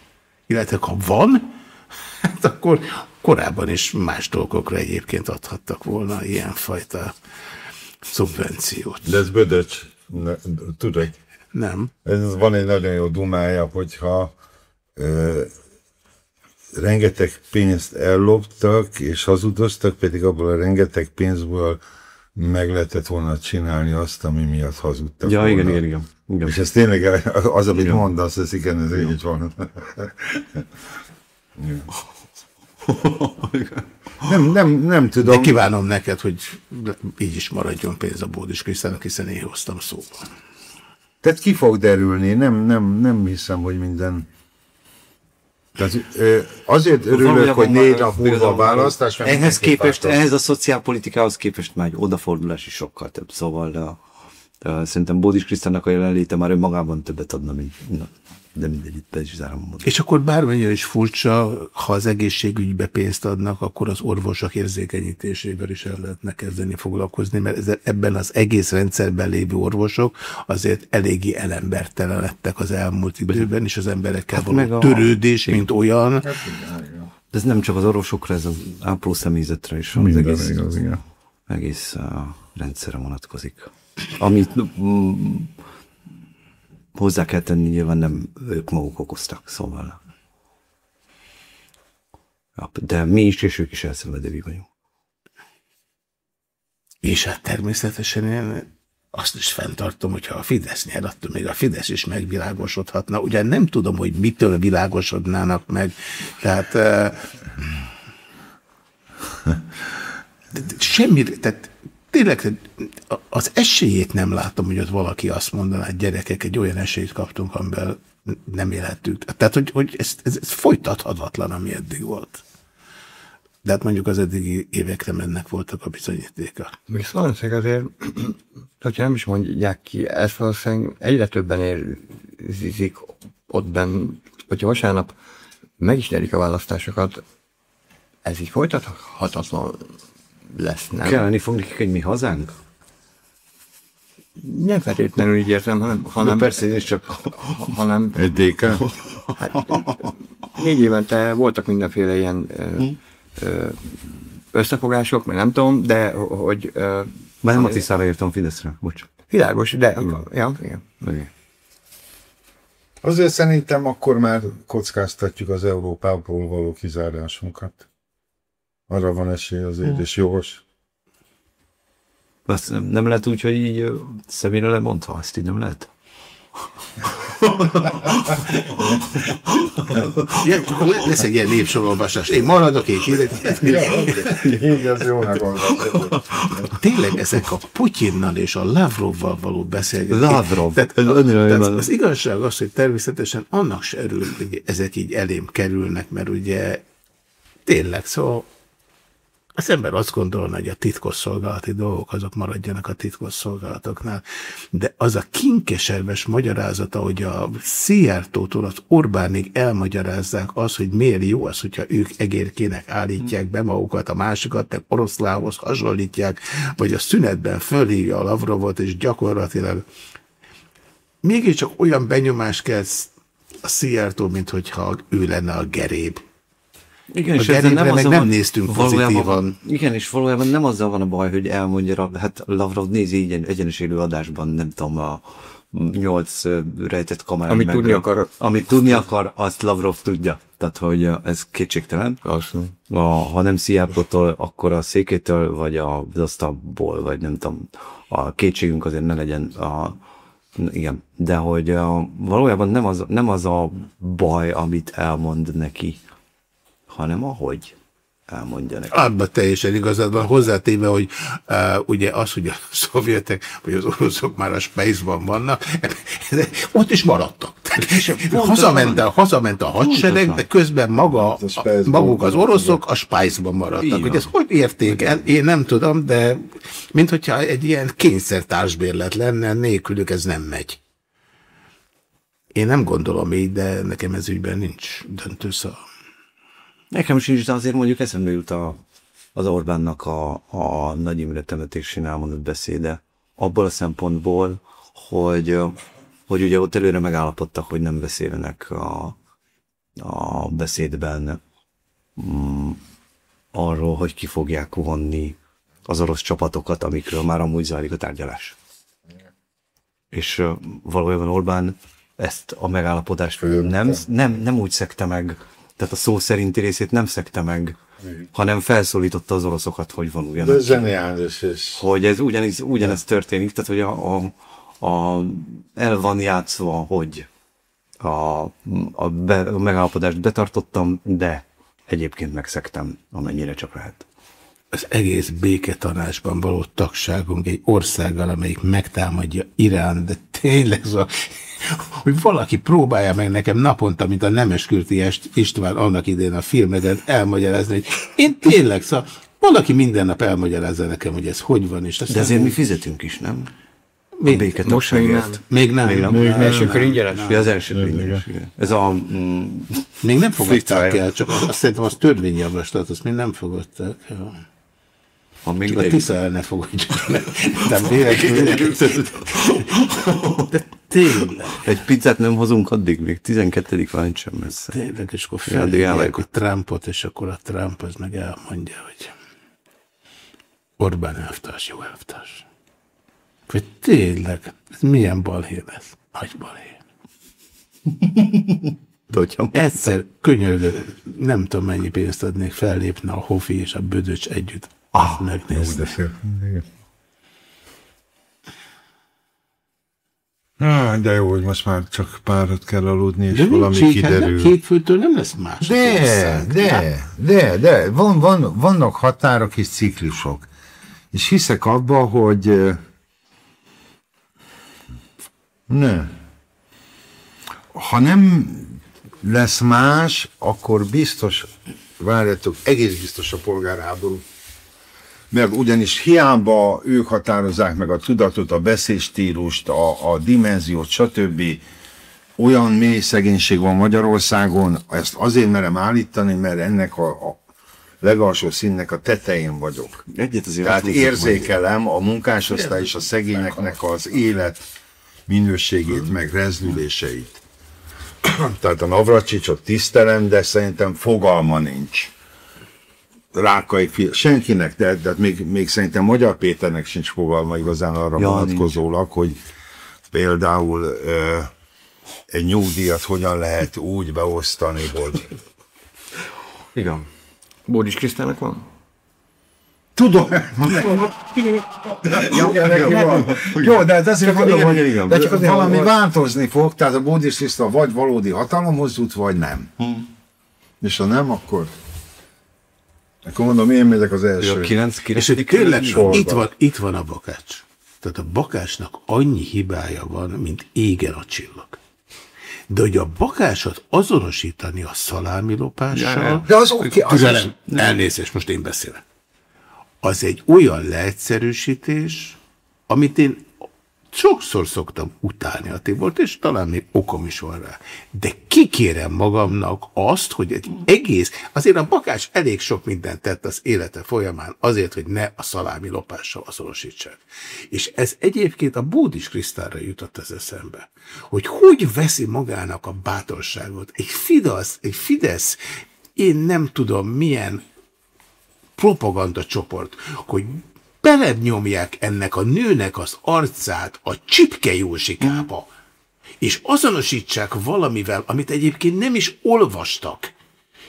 A: Illetve ha van, <laughs> hát akkor korábban is más dolgokra egyébként adhattak volna ilyenfajta szubvenciót.
B: De ez bödöcs, ne, tudod?
A: Nem?
B: Ez van egy nagyon jó dumája, hogyha ö, rengeteg pénzt elloptak és hazudoztak, pedig abból a rengeteg pénzből meg lehetett volna csinálni azt, ami miatt hazudtak
C: Ja,
B: volna.
C: igen, igen, igen. igen.
B: És ez tényleg az, amit mondasz, ez igen, ez így van. <laughs> nem, nem, nem
A: De
B: tudom.
A: kívánom neked, hogy így is maradjon pénz a Bódis Krisztának, hiszen én hoztam szóba.
B: Tehát ki fog derülni, nem, nem, nem hiszem, hogy minden... Tehát, azért örülök, hogy négy nap múlva választás. mert
C: Ehhez képest,
B: pártos.
C: ehhez a szociálpolitikához képest már egy odafordulás is sokkal több. Szóval de, de szerintem Bódis Krisztának a jelenléte már önmagában többet adna, mint de mindegy, itt be is zárom a.
A: És akkor bármennyire is furcsa, ha az egészségügybe pénzt adnak, akkor az orvosok érzékenyítésével is el lehetne kezdeni foglalkozni, mert ebben az egész rendszerben lévő orvosok azért eléggé elembertelen lettek az elmúlt időben, és az emberekkel
C: Hát
A: való
C: meg a-
A: törődés, mint olyan,
C: De ez nem csak az orvosokra, ez az ápoló személyzetre is az egész,
B: igaz, igen.
C: egész uh, rendszerre vonatkozik. Amit mm, hozzá kell tenni, nyilván nem ők maguk okoztak, szóval. De mi is, és ők is elszenvedői vagyunk.
A: és hát természetesen én azt is fenntartom, hogyha a Fidesz nyer, attól még a Fidesz is megvilágosodhatna. Ugye nem tudom, hogy mitől világosodnának meg, tehát eh, de <laughs> semmi, tehát tényleg az esélyét nem látom, hogy ott valaki azt mondaná, hogy gyerekek, egy olyan esélyt kaptunk, amivel nem élhetünk. Tehát, hogy, hogy ez, ez, ez folytathatatlan, ami eddig volt. De hát mondjuk az eddigi évekre mennek voltak a bizonyítéka.
D: Viszont azért, <clears throat> hogyha nem is mondják ki, ezt valószínűleg egyre többen érzik ott benn, hogyha vasárnap megismerik a választásokat, ez így folytathatatlan lesz, nem?
C: Kelleni fog nekik egy mi hazánk?
D: Nem feltétlenül így értem, hanem,
C: Nem,
D: hanem,
C: persze, én is csak
D: hanem
B: Egy DK?
D: hát, négy évente voltak mindenféle ilyen ö, ö, összefogások, meg nem tudom, de hogy ö,
C: Már nem a Tiszára írtam Fideszre, bocs.
D: világos, de ja, igen.
C: Okay.
B: Azért szerintem akkor már kockáztatjuk az Európából való kizárásunkat. Arra van esély azért, és jogos.
C: Azt nem, nem lehet úgy, hogy így személyre lemondva, azt így nem lehet?
A: Akkor lesz egy ilyen népsorolvasás. Én maradok, én kérdezik.
B: Így az jó megoldás.
A: Tényleg ezek a Putyinnal és a Lavrovval való beszélgetés.
C: Lavrov.
A: Tehát,
C: Ez
A: tehát az igazság az, hogy természetesen annak se örül, hogy ezek így elém kerülnek, mert ugye tényleg, szóval Az ember azt gondolna, hogy a titkosszolgálati dolgok azok maradjanak a titkosszolgálatoknál, de az a kinkeserves magyarázata, hogy a Szijjártótól az Orbánig elmagyarázzák az, hogy miért jó az, hogyha ők egérkének állítják be magukat, a másikat meg oroszlához hasonlítják, vagy a szünetben fölhívja a Lavrovot, és gyakorlatilag mégiscsak olyan benyomást kell a Szijjártó, mint hogyha ő lenne a geréb.
C: Igen,
A: A
C: és ezzel nem,
A: meg
C: azzal
A: nem
C: van,
A: néztünk pozitívan.
C: Igen, és valójában nem azzal van a baj, hogy elmondja, hát Lavrov nézi így egy egyenes élő adásban, nem tudom, a nyolc rejtett kamerát.
D: Amit tudni akar.
C: Amit tudni akar, azt Lavrov tudja. Tehát, hogy ez kétségtelen. A, ha nem Sziápotól, akkor a székétől, vagy a asztalból, vagy nem tudom, a kétségünk azért ne legyen a, igen, de hogy uh, valójában nem az, nem az a baj, amit elmond neki, hanem ahogy elmondja neki.
A: Abban teljesen igazad van, hozzátéve, hogy uh, ugye az, hogy a szovjetek vagy az oroszok már a Space-ban vannak, ott is maradtak. hazament, a, hazament a hadsereg, de közben maga,
B: A Space-ban
A: maguk az oroszok a Spice-ban maradtak. Hogy ezt hogy érték el, én nem tudom, de mint hogyha egy ilyen kényszertársbérlet lenne, nélkülük ez nem megy. Én nem gondolom így, de nekem ez ügyben nincs döntő szó.
C: Nekem is is, de azért mondjuk eszembe jut a, az Orbánnak a, a Nagy Imre temetésén elmondott beszéde, abból a szempontból, hogy, hogy ugye ott előre megállapodtak, hogy nem beszélnek a, a beszédben mm, arról, hogy ki fogják vonni az orosz csapatokat, amikről már amúgy zajlik a tárgyalás. És valójában Orbán ezt a megállapodást nem, nem, nem úgy szekte meg, tehát a szó szerinti részét nem szekte meg, hanem felszólította az oroszokat, hogy
B: De
C: vonuljanak.
B: ez zseniális, és
C: Hogy ez ugyanis, ugyanezt történik, tehát hogy a, a, a, el van játszva, hogy a, a, be, a megállapodást betartottam, de egyébként megszektem, amennyire csak lehet.
A: Az egész béketanácsban való tagságunk egy országgal, amelyik megtámadja Irán, de tényleg az a, hogy valaki próbálja meg nekem naponta, mint a Nemeskürti István annak idén a filmeden elmagyarázni, hogy én tényleg, szóval valaki minden nap elmagyarázza nekem, hogy ez hogy van, és
C: De
A: aztán
C: ezért mi fizetünk is, nem? A
A: Még-
D: most még nem.
A: még nem,
C: Még nem.
A: nem, nem,
D: Első kör ingyenes?
C: Az első ingyenes. Ez a... Mm,
A: még nem fogadták el, csak azt szerintem az törvényjavaslat, azt még nem fogadták el.
C: Ha még
A: a Tisza el ne fogadjuk. <laughs> Nem véletlenül. <laughs> De tényleg.
C: Egy pizzát nem hozunk addig, még 12. van sem messze.
A: Tényleg, és akkor felhívják a Trumpot, és akkor a Trump az meg elmondja, hogy Orbán elvtárs, jó elvtárs. Hogy tényleg, ez milyen balhé lesz? Nagy balhé. <laughs>
C: Hogyha
A: Egyszer könyörgő, nem tudom mennyi pénzt adnék, fellépne a Hofi és a Bödöcs együtt. Ah, megnézni.
B: Ah, de jó, hogy most már csak párat kell aludni, és
A: De
B: valami
A: nincs így, hát nem,
B: kiderül.
A: hétfőtől nem lesz más.
B: De,
A: ország.
B: de, de, de, van, van, vannak határok és ciklusok. És hiszek abba, hogy ne. Ha nem lesz más, akkor biztos, várjátok, egész biztos a polgárháború. Mert ugyanis hiába ők határozzák meg a tudatot, a beszédstílust, a, a dimenziót, stb. Olyan mély szegénység van Magyarországon, ezt azért merem állítani, mert ennek a, a legalsó színnek a tetején vagyok.
C: egyet azért
B: Tehát érzékelem a munkásosztály és a szegényeknek az élet minőségét, meg rezdüléseit. Tehát a Navracsicsot tisztelem, de szerintem fogalma nincs. Rákai fi- senkinek, de, de még, még szerintem Magyar Péternek sincs fogalma igazán arra
C: Ja,
B: vonatkozólag, hogy például ö, egy nyugdíjat hogyan lehet úgy beosztani, hogy
C: Igen.
D: Bódis Krisztának van?
B: Tudom. Jó, neki van. Jó, de hát azért
C: Csak
B: van,
C: hogy igen.
B: de csak azért valami
C: Vagy-
B: változni fog, tehát a buddhista vagy valódi hatalomhoz jut, vagy nem. És ha nem, akkor akkor mondom, én megyek az
C: A
B: első.
C: 9,
A: És
C: 9
A: hogy tényleg itt van, itt van a bakács. Tehát a bakácsnak annyi hibája van, mint égen a csillag. De hogy a bakácsot azonosítani a szalámilopással,
B: De az oké, az
A: Türelem, elnézést, most én beszélek. az egy olyan leegyszerűsítés, amit én sokszor szoktam utálni a Tibort, és talán még okom is van rá. De kikérem magamnak azt, hogy egy egész, azért a bakás elég sok mindent tett az élete folyamán azért, hogy ne a szalámi lopással azonosítsák. És ez egyébként a Bódis Krisztálra jutott ez eszembe. Hogy hogy veszi magának a bátorságot egy Fidesz, egy Fidesz, én nem tudom milyen propaganda csoport, hogy belednyomják ennek a nőnek az arcát a csipke Józsikába, és azonosítsák valamivel, amit egyébként nem is olvastak,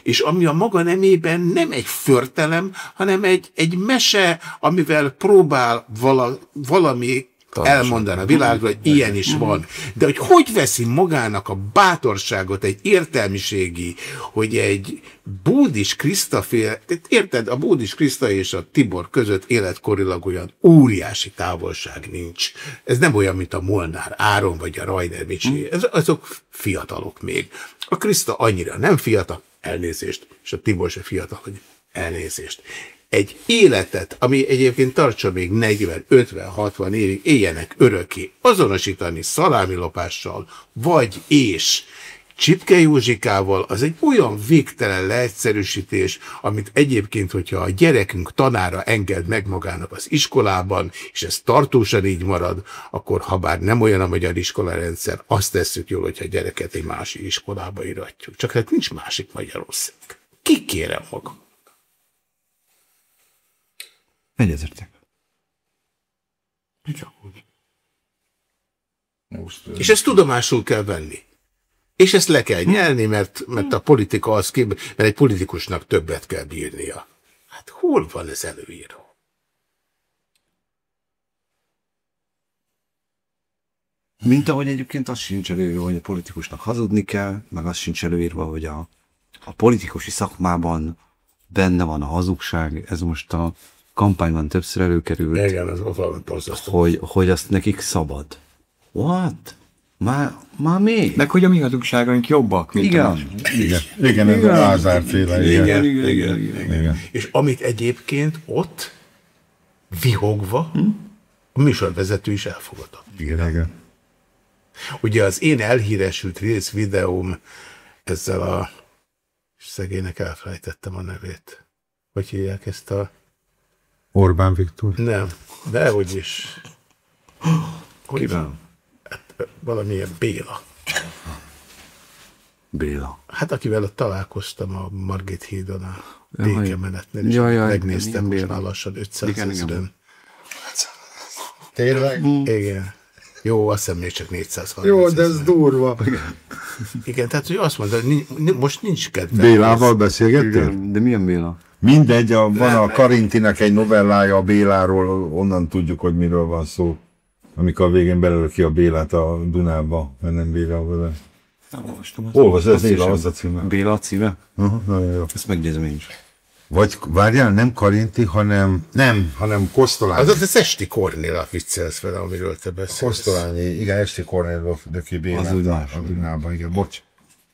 A: és ami a maga nemében nem egy förtelem, hanem egy, egy mese, amivel próbál vala, valami elmondani a világra, hogy ilyen is van. De hogy hogy veszi magának a bátorságot, egy értelmiségi, hogy egy Bódis Kriszta fél, érted, a Bódis Kriszta és a Tibor között életkorilag olyan óriási távolság nincs. Ez nem olyan, mint a Molnár Áron vagy a Rajner Micsi. Ez, azok fiatalok még. A Kriszta annyira nem fiatal, elnézést, és a Tibor se fiatal, hogy elnézést egy életet, ami egyébként tartsa még 40, 50, 60 évig, éljenek örökké, azonosítani szalámilopással, vagy és Csipke Józsikával, az egy olyan végtelen leegyszerűsítés, amit egyébként, hogyha a gyerekünk tanára enged meg magának az iskolában, és ez tartósan így marad, akkor ha bár nem olyan a magyar iskolarendszer, azt tesszük jól, hogyha a gyereket egy másik iskolába iratjuk. Csak hát nincs másik Magyarország. Ki kérem magam?
C: Egyetértek.
A: Csak úgy. És ezt tudomásul kell venni. És ezt le kell nyelni, mert, mert a politika az kép, mert egy politikusnak többet kell bírnia. Hát hol van ez előírva?
C: Mint ahogy egyébként az sincs előírva, hogy a politikusnak hazudni kell, meg az sincs előírva, hogy a, a politikusi szakmában benne van a hazugság. Ez most a kampányban többször előkerült.
A: Igen, az borzasztó.
C: Hogy, hogy azt nekik szabad. What? Már, már még?
D: Meg hogy a mi hazugságaink jobbak, mint
C: Igen.
D: a
B: Igen, igen, ez a Lázár féle.
A: Igen,
B: Igen.
A: igen, igen, igen, igen.
B: igen.
A: És amit egyébként ott vihogva a műsorvezető is elfogadott.
B: Igen. igen.
A: Ugye az én elhíresült rész videóm ezzel a szegénynek elfelejtettem a nevét. Hogy hívják ezt a...
B: Orbán Viktor.
A: Nem, de hogy is. Hogy
C: Kivel?
A: Hát, valamilyen Béla.
C: Béla.
A: Hát akivel ott találkoztam a Margit hídon a békemenetnél, és
C: Jaj, jaj,
A: megnéztem
C: igen,
A: most már lassan 500
C: Igen, igen.
A: ezeren.
B: Tényleg?
A: Igen. Jó, azt hiszem még csak 430
B: Jó, de ez durva.
A: Igen, tehát hogy azt mondta, nincs- most nincs kedve.
B: Bélával beszélgettél?
C: Igen, de milyen Béla?
B: Mindegy, a, van a Karintinak egy novellája a Béláról, onnan tudjuk, hogy miről van szó. Amikor a végén belőle ki a Bélát a Dunába, mert nem Béla vele. Olvasd, ez Béla, az a címe.
C: Béla a címe?
B: Aha, nagyon jó.
C: Ezt megnézem én is.
B: Vagy várjál, nem Karinti, hanem nem, hanem Kosztolányi.
A: Az az, az Esti Kornél viccelsz vele, amiről te beszélsz.
B: Kosztolányi, igen, Esti Kornél döki Bélát
C: Az
B: a, a Dunában, igen, bocs.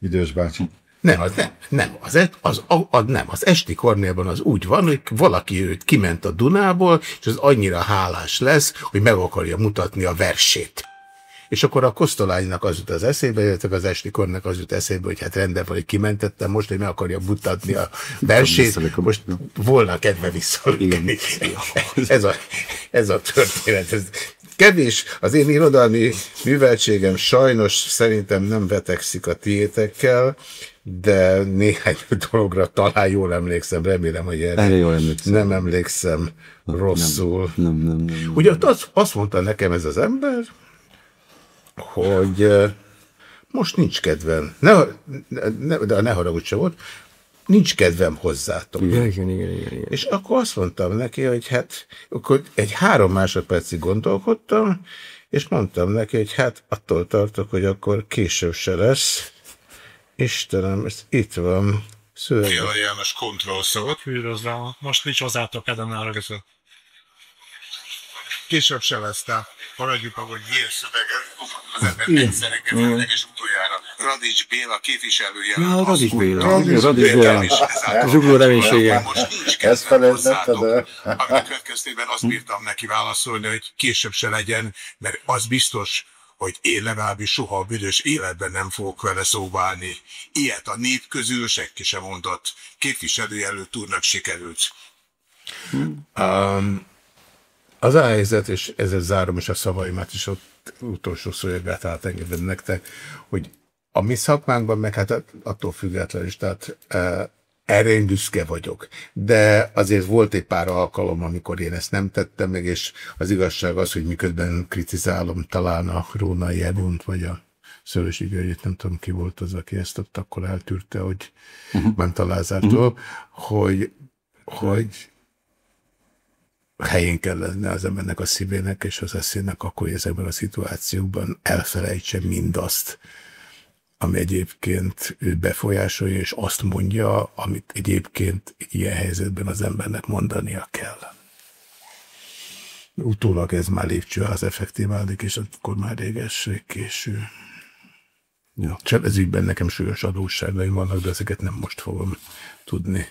B: Idős bácsi.
A: Nem, az nem, nem, az, e- az, az, az, nem, az Esti Kornélban az úgy van, hogy valaki őt kiment a Dunából, és az annyira hálás lesz, hogy meg akarja mutatni a versét. És akkor a Kosztolánynak az jut az eszébe, illetve az Esti Kornak az jut eszébe, hogy hát rendben van, hogy kimentettem most, hogy meg akarja mutatni a
C: visszalököm.
A: most volna kedve visszalökni. <laughs> Ez a, ez a történet. Ez kevés, az én irodalmi műveltségem sajnos szerintem nem vetekszik a tiétekkel, de néhány <laughs> dologra talán jól emlékszem, remélem, hogy erre
C: Erre jól emlékszem.
A: nem emlékszem rosszul.
C: Nem, nem, nem. nem.
A: Ugye ott az, azt mondta nekem ez az ember, hogy most nincs kedvem, ne, ne, de ne haragudj se volt, nincs kedvem hozzátok.
D: Igen, igen, igen, igen, igen.
A: És akkor azt mondtam neki, hogy hát, akkor egy három másodpercig gondolkodtam, és mondtam neki, hogy hát attól tartok, hogy akkor később se lesz. Istenem, ez itt van. Szőleg.
E: Fiala János kontrollszót.
F: Üdvözlöm, most nincs hozzátok kedvem arra között.
E: Később se lesz, tehát maradjuk, ahogy nyílszöveget az ember egyszer és utoljára Radics Béla képviselője.
D: Ja, Radics Béla.
E: Radics
D: Radics Béla. Zugló reménysége.
E: Most nincs
B: Ezt felejtetted
E: hozzátok.
B: el?
E: Aminek következtében azt bírtam neki válaszolni, hogy később se legyen, mert az biztos, hogy én legalábbis soha a büdös életben nem fogok vele szóba állni. Ilyet a nép közül senki sem mondott. Képviselőjelölt úrnak sikerült.
A: Um, az a helyzet, és ezzel zárom is a szavaimat, és ott utolsó szöveget átengedem nektek, hogy a mi szakmánkban, meg hát attól függetlenül is, tehát e, erre én büszke vagyok. De azért volt egy pár alkalom, amikor én ezt nem tettem meg, és az igazság az, hogy miközben kritizálom talán a Rónai Edont, vagy a Szörösi Györgyét, nem tudom ki volt az, aki ezt ott akkor eltűrte, hogy uh-huh. ment a Lázártól, uh-huh. hogy, hogy helyén kell lenni az embernek a szívének és az eszének, akkor ezekben a szituációkban elfelejtse mindazt, ami egyébként őt befolyásolja, és azt mondja, amit egyébként ilyen helyzetben az embernek mondania kell. Utólag ez már lépcső az effektíválik, és akkor már régesség késő. Ja. Csak ez ügyben nekem súlyos adósságaim vannak, de ezeket nem most fogom tudni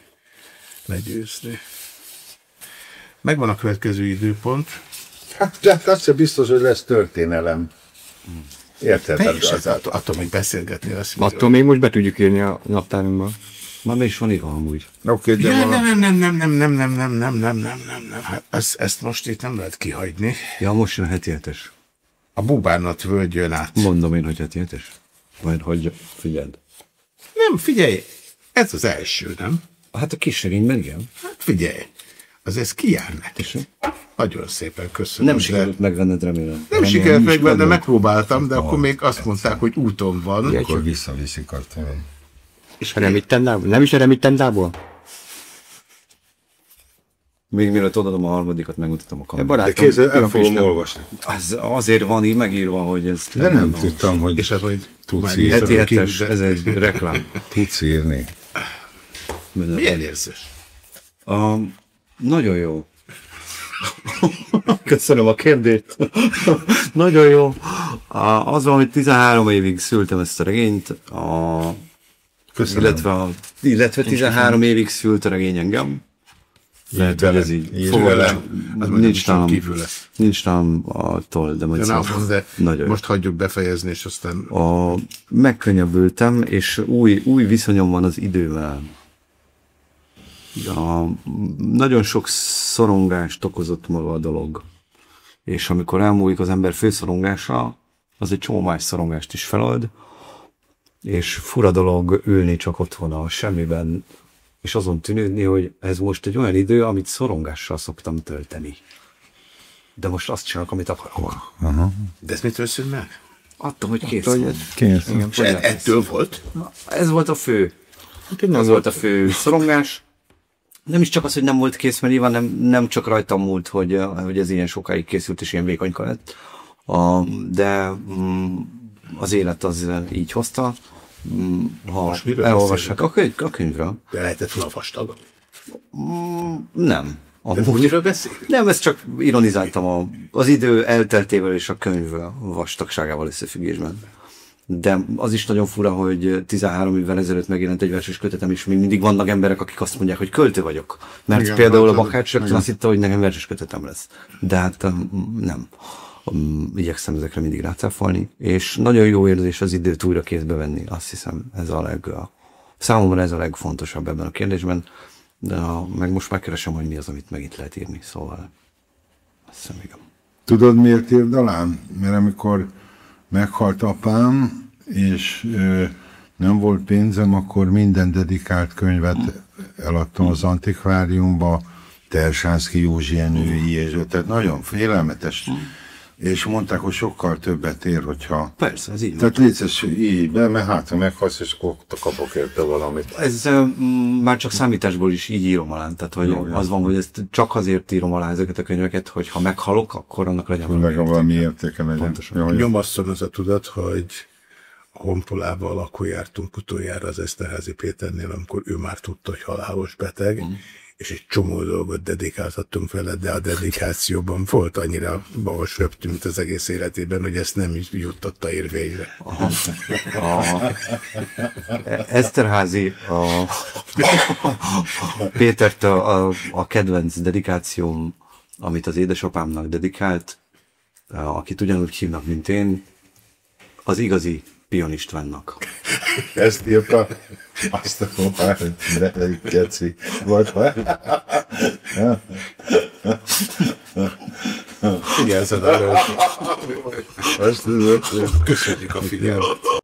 A: legyőzni. Megvan a következő időpont.
B: Hát, de az sem biztos, hogy lesz történelem. Érted?
A: Teljesen
B: Az-
A: attól, attól még beszélgetni azt
D: Attól még most be tudjuk írni a naptárunkba.
C: Már is van írva amúgy.
B: Oké, de
A: Ja, nem, nem, nem, nem, nem, nem, nem, nem, nem, nem, nem, nem. Hát ezt, ezt most itt nem lehet kihagyni.
C: Ja, most jön a heti hetes.
A: A bubánat völgy jön át.
C: Mondom én, hogy heti hetes. Majd hogy figyeld.
A: Nem, figyelj, ez az első, nem?
C: Hát a kis regényben igen.
A: Hát figyelj, az ez kijár neked. Nagyon szépen köszönöm.
C: Nem
A: de-
C: sikerült megvenned, remélem.
A: Nem sikerült meg, de megpróbáltam, de akkor még azt mondták, hogy úton van.
B: Akkor visszaviszik a tőlem.
D: És a remittendából? Nem is a remittendából?
C: Még mielőtt odadom a harmadikat, megmutatom a
D: De
C: kamerát.
B: De
D: barátom,
B: kézzel el fogom olvasni.
C: Az, azért van így megírva, hogy ez...
B: De nem tudtam, hogy
A: És az, hogy
B: Tudsz írni.
C: Heti hetes, ez egy reklám.
B: tudsz írni.
A: Milyen érzés?
C: A, nagyon jó. <laughs> Köszönöm a kérdést. <laughs> nagyon jó. Az van, hogy 13 évig szültem ezt a regényt, a,
B: Köszönöm.
C: illetve, a, illetve 13 évig szült a regény engem. Lehet, hogy ez így.
A: Az majd
C: Nincs nálam, nincs nálam attól, de majd
A: Ja,
C: szóval-
A: de
C: nagyon jó.
A: most hagyjuk befejezni, és aztán
C: a, megkönnyebbültem, és új, új viszonyom van az idővel. A, nagyon sok szorongást okozott maga a dolog. És amikor elmúlik az ember főszorongása, az egy csomó más szorongást is felold, és fura dolog ülni csak otthon a semmiben, és azon tűnődni, hogy ez most egy olyan idő, amit szorongással szoktam tölteni. De most azt csinálok, amit akarok.
A: De ez mitől szűn meg?
C: Attól, hogy kész.
D: Hogy
C: van.
D: ez-
B: Kész.
A: És e- ettől volt?
C: Ez volt a fő. Ez volt a fő <laughs> szorongás. Nem is csak az, hogy nem volt kész, mert nyilván nem, nem csak rajtam múlt, hogy, hogy ez ilyen sokáig készült és ilyen vékonyka lett. A, de mm, az élet az így hozta. Mm, Ha
A: Most
C: elolvassák a, könyv, a könyvről.
A: De lehetett volna vastag.
C: Nem.
A: De
C: Amúgy,
A: miről beszél?
C: nem, ezt csak ironizáltam a, az idő elteltével és a könyv vastagságával összefüggésben. De az is nagyon fura, hogy 13 évvel ezelőtt megjelent egy verses kötetem, és még mindig vannak emberek, akik azt mondják, hogy költő vagyok. Mert
B: Igen,
C: például a
B: hát,
C: Bakács rögtön azt hitte, hogy nekem verses kötetem lesz. De hát um, nem. Um, igyekszem ezekre mindig rácáfolni, és nagyon jó érzés az időt újra kézbe venni. Azt hiszem, ez a leg, a, számomra ez a legfontosabb ebben a kérdésben. De a, meg most megkeresem, hogy mi az, amit megint lehet írni, szóval azt hiszem, igen.
B: Tudod, miért írd alá? Mert amikor meghalt apám, és nem volt pénzem, akkor minden dedikált könyvet eladtam az antikváriumba, Tersánszki Józsi Jenői, és tehát nagyon félelmetes. És mondták, hogy sokkal többet ér, hogyha...
C: Persze, ez így.
B: Tehát létszes, így be, mert hát, ha meghalsz, és akkor kapok érte valamit.
C: Ez uh, már csak számításból is így írom alá. Tehát, hogy
B: Jó,
C: az van, hogy ezt csak azért írom alá ezeket a könyveket, hogy ha meghalok, akkor annak legyen valami
B: Legalább valami értéke legyen.
C: Pontosan.
B: Jó.
A: Nyomasszon az a tudat, hogy honpolával akkor jártunk utoljára az Eszterházi Péternél, amikor ő már tudta, hogy halálos beteg, mm. És egy csomó dolgot dedikáltattunk vele, de a dedikációban volt annyira bals röptünk az egész életében, hogy ezt nem is juttatta érvényre.
C: A, a, Eszterházi, a, Pétert a, a, a kedvenc dedikációm, amit az édesapámnak dedikált, akit ugyanúgy hívnak, mint én, az igazi Pion Istvánnak.
B: Ezt írta, <laughs> azt a de egy keci
A: arra.
B: Azt tudod,
A: Köszönjük a figyelmet.